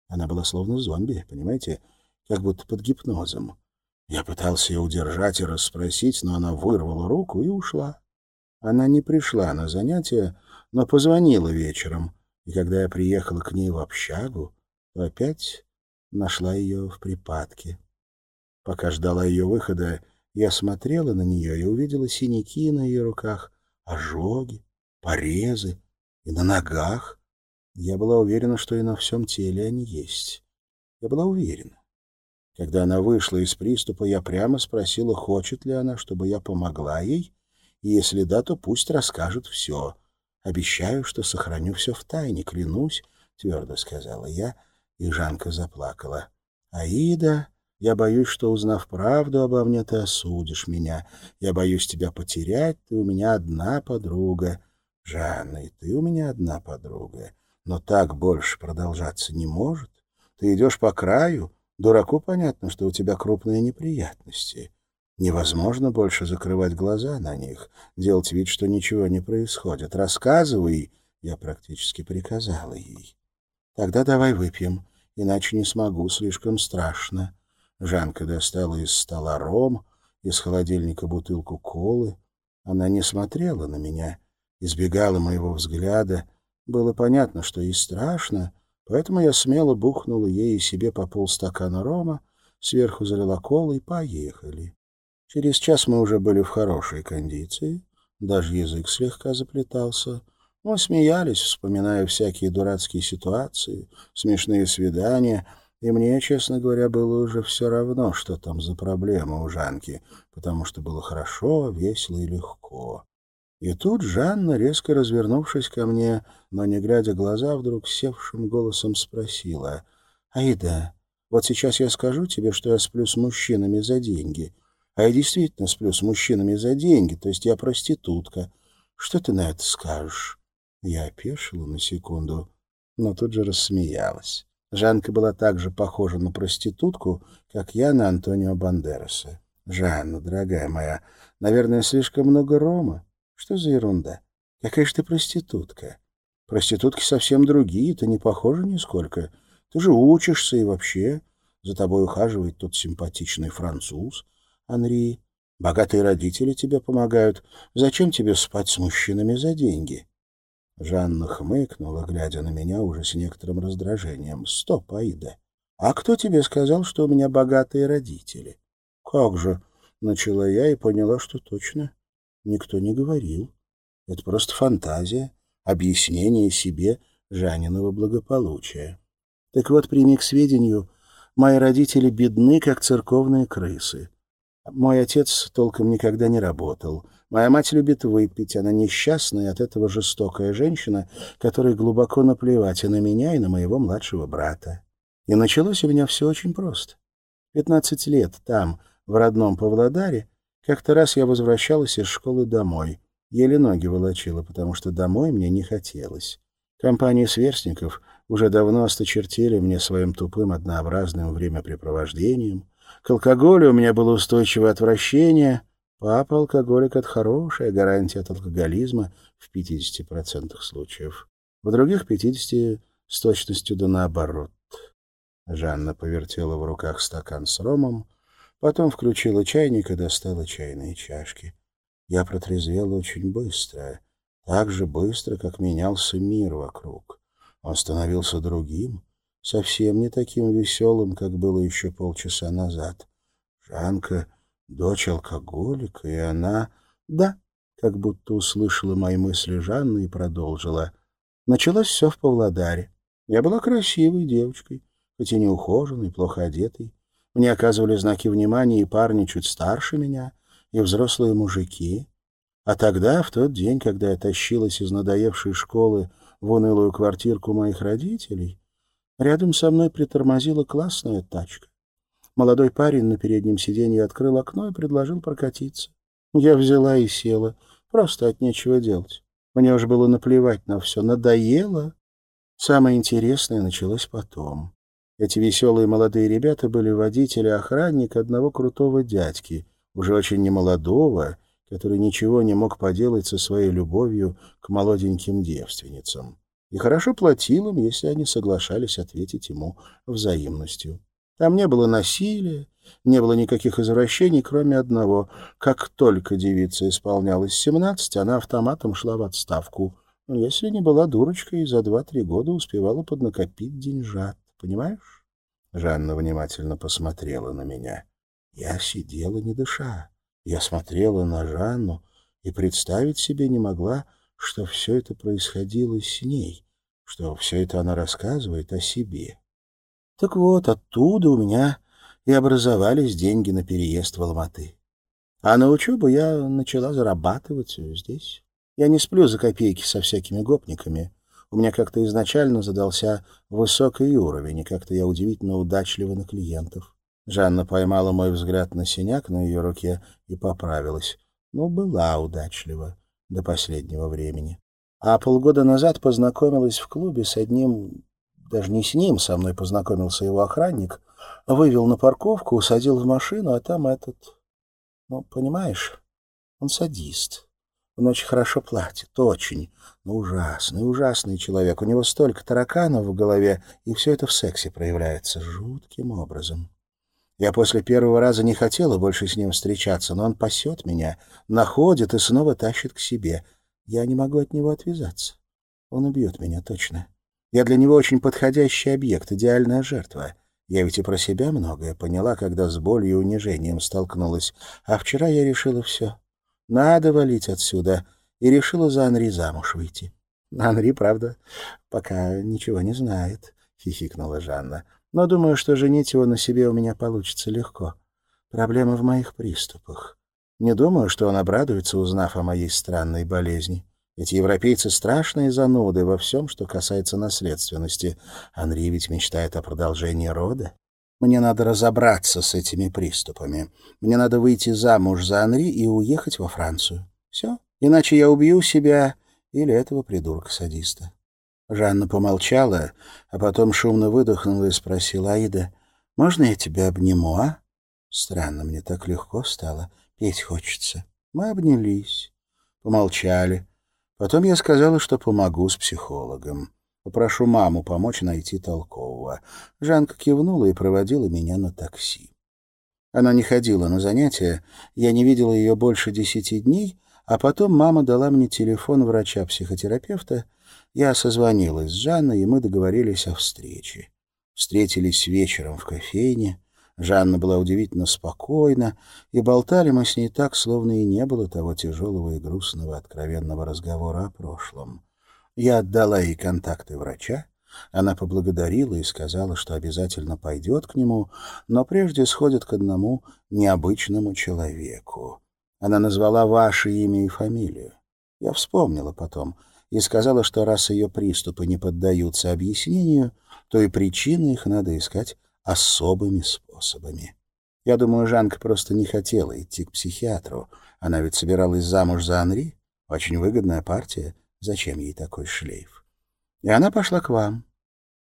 S1: Она была словно зомби, понимаете, как будто под гипнозом. Я пытался ее удержать и расспросить, но она вырвала руку и ушла. Она не пришла на занятия, но позвонила вечером, и когда я приехала к ней в общагу, то опять нашла ее в припадке. Пока ждала ее выхода, я смотрела на нее и увидела синяки на ее руках, ожоги, порезы и на ногах. Я была уверена, что и на всем теле они есть. Я была уверена. Когда она вышла из приступа, я прямо спросила, хочет ли она, чтобы я помогла ей, и если да, то пусть расскажет все. Обещаю, что сохраню все в тайне, клянусь, — твердо сказала я, и Жанка заплакала. — Аида, я боюсь, что, узнав правду обо мне, ты осудишь меня. Я боюсь тебя потерять, ты у меня одна подруга. Жанна, и ты у меня одна подруга. Но так больше продолжаться не может. Ты идешь по краю, дураку понятно, что у тебя крупные неприятности. Невозможно больше закрывать глаза на них, делать вид, что ничего не происходит. Рассказывай, я практически приказала ей. Тогда давай выпьем, иначе не смогу, слишком страшно. Жанка достала из стола ром, из холодильника бутылку колы. Она не смотрела на меня, избегала моего взгляда. Было понятно, что ей страшно, поэтому я смело бухнула ей и себе по полстакана рома, сверху залила колы и поехали. Через час мы уже были в хорошей кондиции, даже язык слегка заплетался. Мы смеялись, вспоминая всякие дурацкие ситуации, смешные свидания, и мне, честно говоря, было уже все равно, что там за проблема у Жанки, потому что было хорошо, весело и легко. И тут Жанна, резко развернувшись ко мне, но не глядя глаза, вдруг севшим голосом спросила, «Аида, вот сейчас я скажу тебе, что я сплю с мужчинами за деньги». А я действительно сплю с мужчинами за деньги, то есть я проститутка. Что ты на это скажешь?» Я опешила на секунду, но тут же рассмеялась. Жанка была так же похожа на проститутку, как я на Антонио Бандераса. «Жанна, дорогая моя, наверное, слишком много рома. Что за ерунда? Какая же ты проститутка? Проститутки совсем другие, ты не похожа нисколько. Ты же учишься и вообще. За тобой ухаживает тот симпатичный француз. Анри. Богатые родители тебе помогают. Зачем тебе спать с мужчинами за деньги?» Жанна хмыкнула, глядя на меня уже с некоторым раздражением. «Стоп, Аида. А кто тебе сказал, что у меня богатые родители?» «Как же?» — начала я и поняла, что точно. Никто не говорил. Это просто фантазия, объяснение себе Жаниного благополучия. Так вот, прими к сведению, мои родители бедны, как церковные крысы. Мой отец толком никогда не работал. Моя мать любит выпить, она несчастная, от этого жестокая женщина, которой глубоко наплевать и на меня, и на моего младшего брата. И началось у меня все очень просто. Пятнадцать лет там, в родном Павлодаре, как-то раз я возвращалась из школы домой. Еле ноги волочила, потому что домой мне не хотелось. Компания сверстников уже давно осточертели мне своим тупым однообразным времяпрепровождением — к алкоголю у меня было устойчивое отвращение. Папа алкоголик — это хорошая гарантия от алкоголизма в 50% случаев. В других 50% с точностью да наоборот. Жанна повертела в руках стакан с ромом, потом включила чайник и достала чайные чашки. Я протрезвела очень быстро, так же быстро, как менялся мир вокруг. Он становился другим, совсем не таким веселым, как было еще полчаса назад. Жанка — дочь алкоголика, и она... Да, как будто услышала мои мысли Жанна и продолжила. Началось все в Павлодаре. Я была красивой девочкой, хоть и неухоженной, плохо одетой. Мне оказывали знаки внимания и парни чуть старше меня, и взрослые мужики. А тогда, в тот день, когда я тащилась из надоевшей школы в унылую квартирку моих родителей, рядом со мной притормозила классная тачка. Молодой парень на переднем сиденье открыл окно и предложил прокатиться. Я взяла и села, просто от нечего делать. Мне уже было наплевать на все, надоело. Самое интересное началось потом. Эти веселые молодые ребята были водители охранник одного крутого дядьки, уже очень немолодого, который ничего не мог поделать со своей любовью к молоденьким девственницам. И хорошо платил им, если они соглашались ответить ему взаимностью. Там не было насилия, не было никаких извращений, кроме одного. Как только девица исполнялась семнадцать, она автоматом шла в отставку. Но если не была дурочкой, за два-три года успевала поднакопить деньжат. Понимаешь? Жанна внимательно посмотрела на меня. Я сидела, не дыша. Я смотрела на Жанну и представить себе не могла, что все это происходило с ней, что все это она рассказывает о себе. Так вот, оттуда у меня и образовались деньги на переезд в Алматы. А на учебу я начала зарабатывать здесь. Я не сплю за копейки со всякими гопниками. У меня как-то изначально задался высокий уровень, и как-то я удивительно удачлива на клиентов. Жанна поймала мой взгляд на синяк на ее руке и поправилась. Ну, была удачлива до последнего времени. А полгода назад познакомилась в клубе с одним даже не с ним со мной познакомился его охранник, вывел на парковку, усадил в машину, а там этот... Ну, понимаешь, он садист. Он очень хорошо платит, очень. Ну, ужасный, ужасный человек. У него столько тараканов в голове, и все это в сексе проявляется жутким образом. Я после первого раза не хотела больше с ним встречаться, но он пасет меня, находит и снова тащит к себе. Я не могу от него отвязаться. Он убьет меня точно. Я для него очень подходящий объект, идеальная жертва. Я ведь и про себя многое поняла, когда с болью и унижением столкнулась. А вчера я решила все. Надо валить отсюда. И решила за Анри замуж выйти. Анри, правда, пока ничего не знает, — хихикнула Жанна. Но думаю, что женить его на себе у меня получится легко. Проблема в моих приступах. Не думаю, что он обрадуется, узнав о моей странной болезни. Эти европейцы страшные зануды во всем, что касается наследственности. Анри ведь мечтает о продолжении рода. Мне надо разобраться с этими приступами. Мне надо выйти замуж за Анри и уехать во Францию. Все. Иначе я убью себя или этого придурка-садиста. Жанна помолчала, а потом шумно выдохнула и спросила Аида, «Можно я тебя обниму, а?» Странно, мне так легко стало. Петь хочется. Мы обнялись. Помолчали. Потом я сказала, что помогу с психологом. Попрошу маму помочь найти толкового. Жанка кивнула и проводила меня на такси. Она не ходила на занятия, я не видела ее больше десяти дней, а потом мама дала мне телефон врача-психотерапевта. Я созвонилась с Жанной, и мы договорились о встрече. Встретились вечером в кофейне. Жанна была удивительно спокойна, и болтали мы с ней так, словно и не было того тяжелого и грустного откровенного разговора о прошлом. Я отдала ей контакты врача, она поблагодарила и сказала, что обязательно пойдет к нему, но прежде сходит к одному необычному человеку. Она назвала ваше имя и фамилию. Я вспомнила потом и сказала, что раз ее приступы не поддаются объяснению, то и причины их надо искать особыми способами. Я думаю, Жанка просто не хотела идти к психиатру. Она ведь собиралась замуж за Анри. Очень выгодная партия. Зачем ей такой шлейф? И она пошла к вам.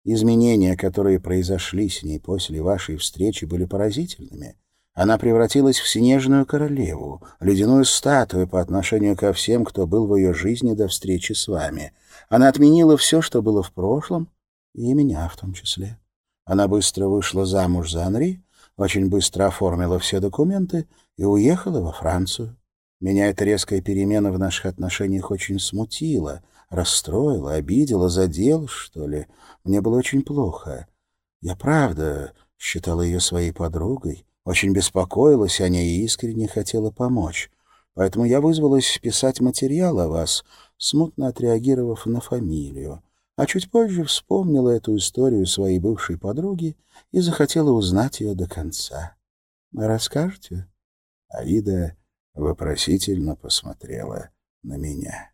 S1: Изменения, которые произошли с ней после вашей встречи, были поразительными. Она превратилась в снежную королеву, ледяную статую по отношению ко всем, кто был в ее жизни до встречи с вами. Она отменила все, что было в прошлом, и меня в том числе. Она быстро вышла замуж за Анри, очень быстро оформила все документы и уехала во Францию. Меня эта резкая перемена в наших отношениях очень смутила, расстроила, обидела, задела, что ли. Мне было очень плохо. Я правда считала ее своей подругой, очень беспокоилась о ней и искренне хотела помочь. Поэтому я вызвалась писать материал о вас, смутно отреагировав на фамилию. А чуть позже вспомнила эту историю своей бывшей подруги и захотела узнать ее до конца. Расскажете? Аида вопросительно посмотрела на меня.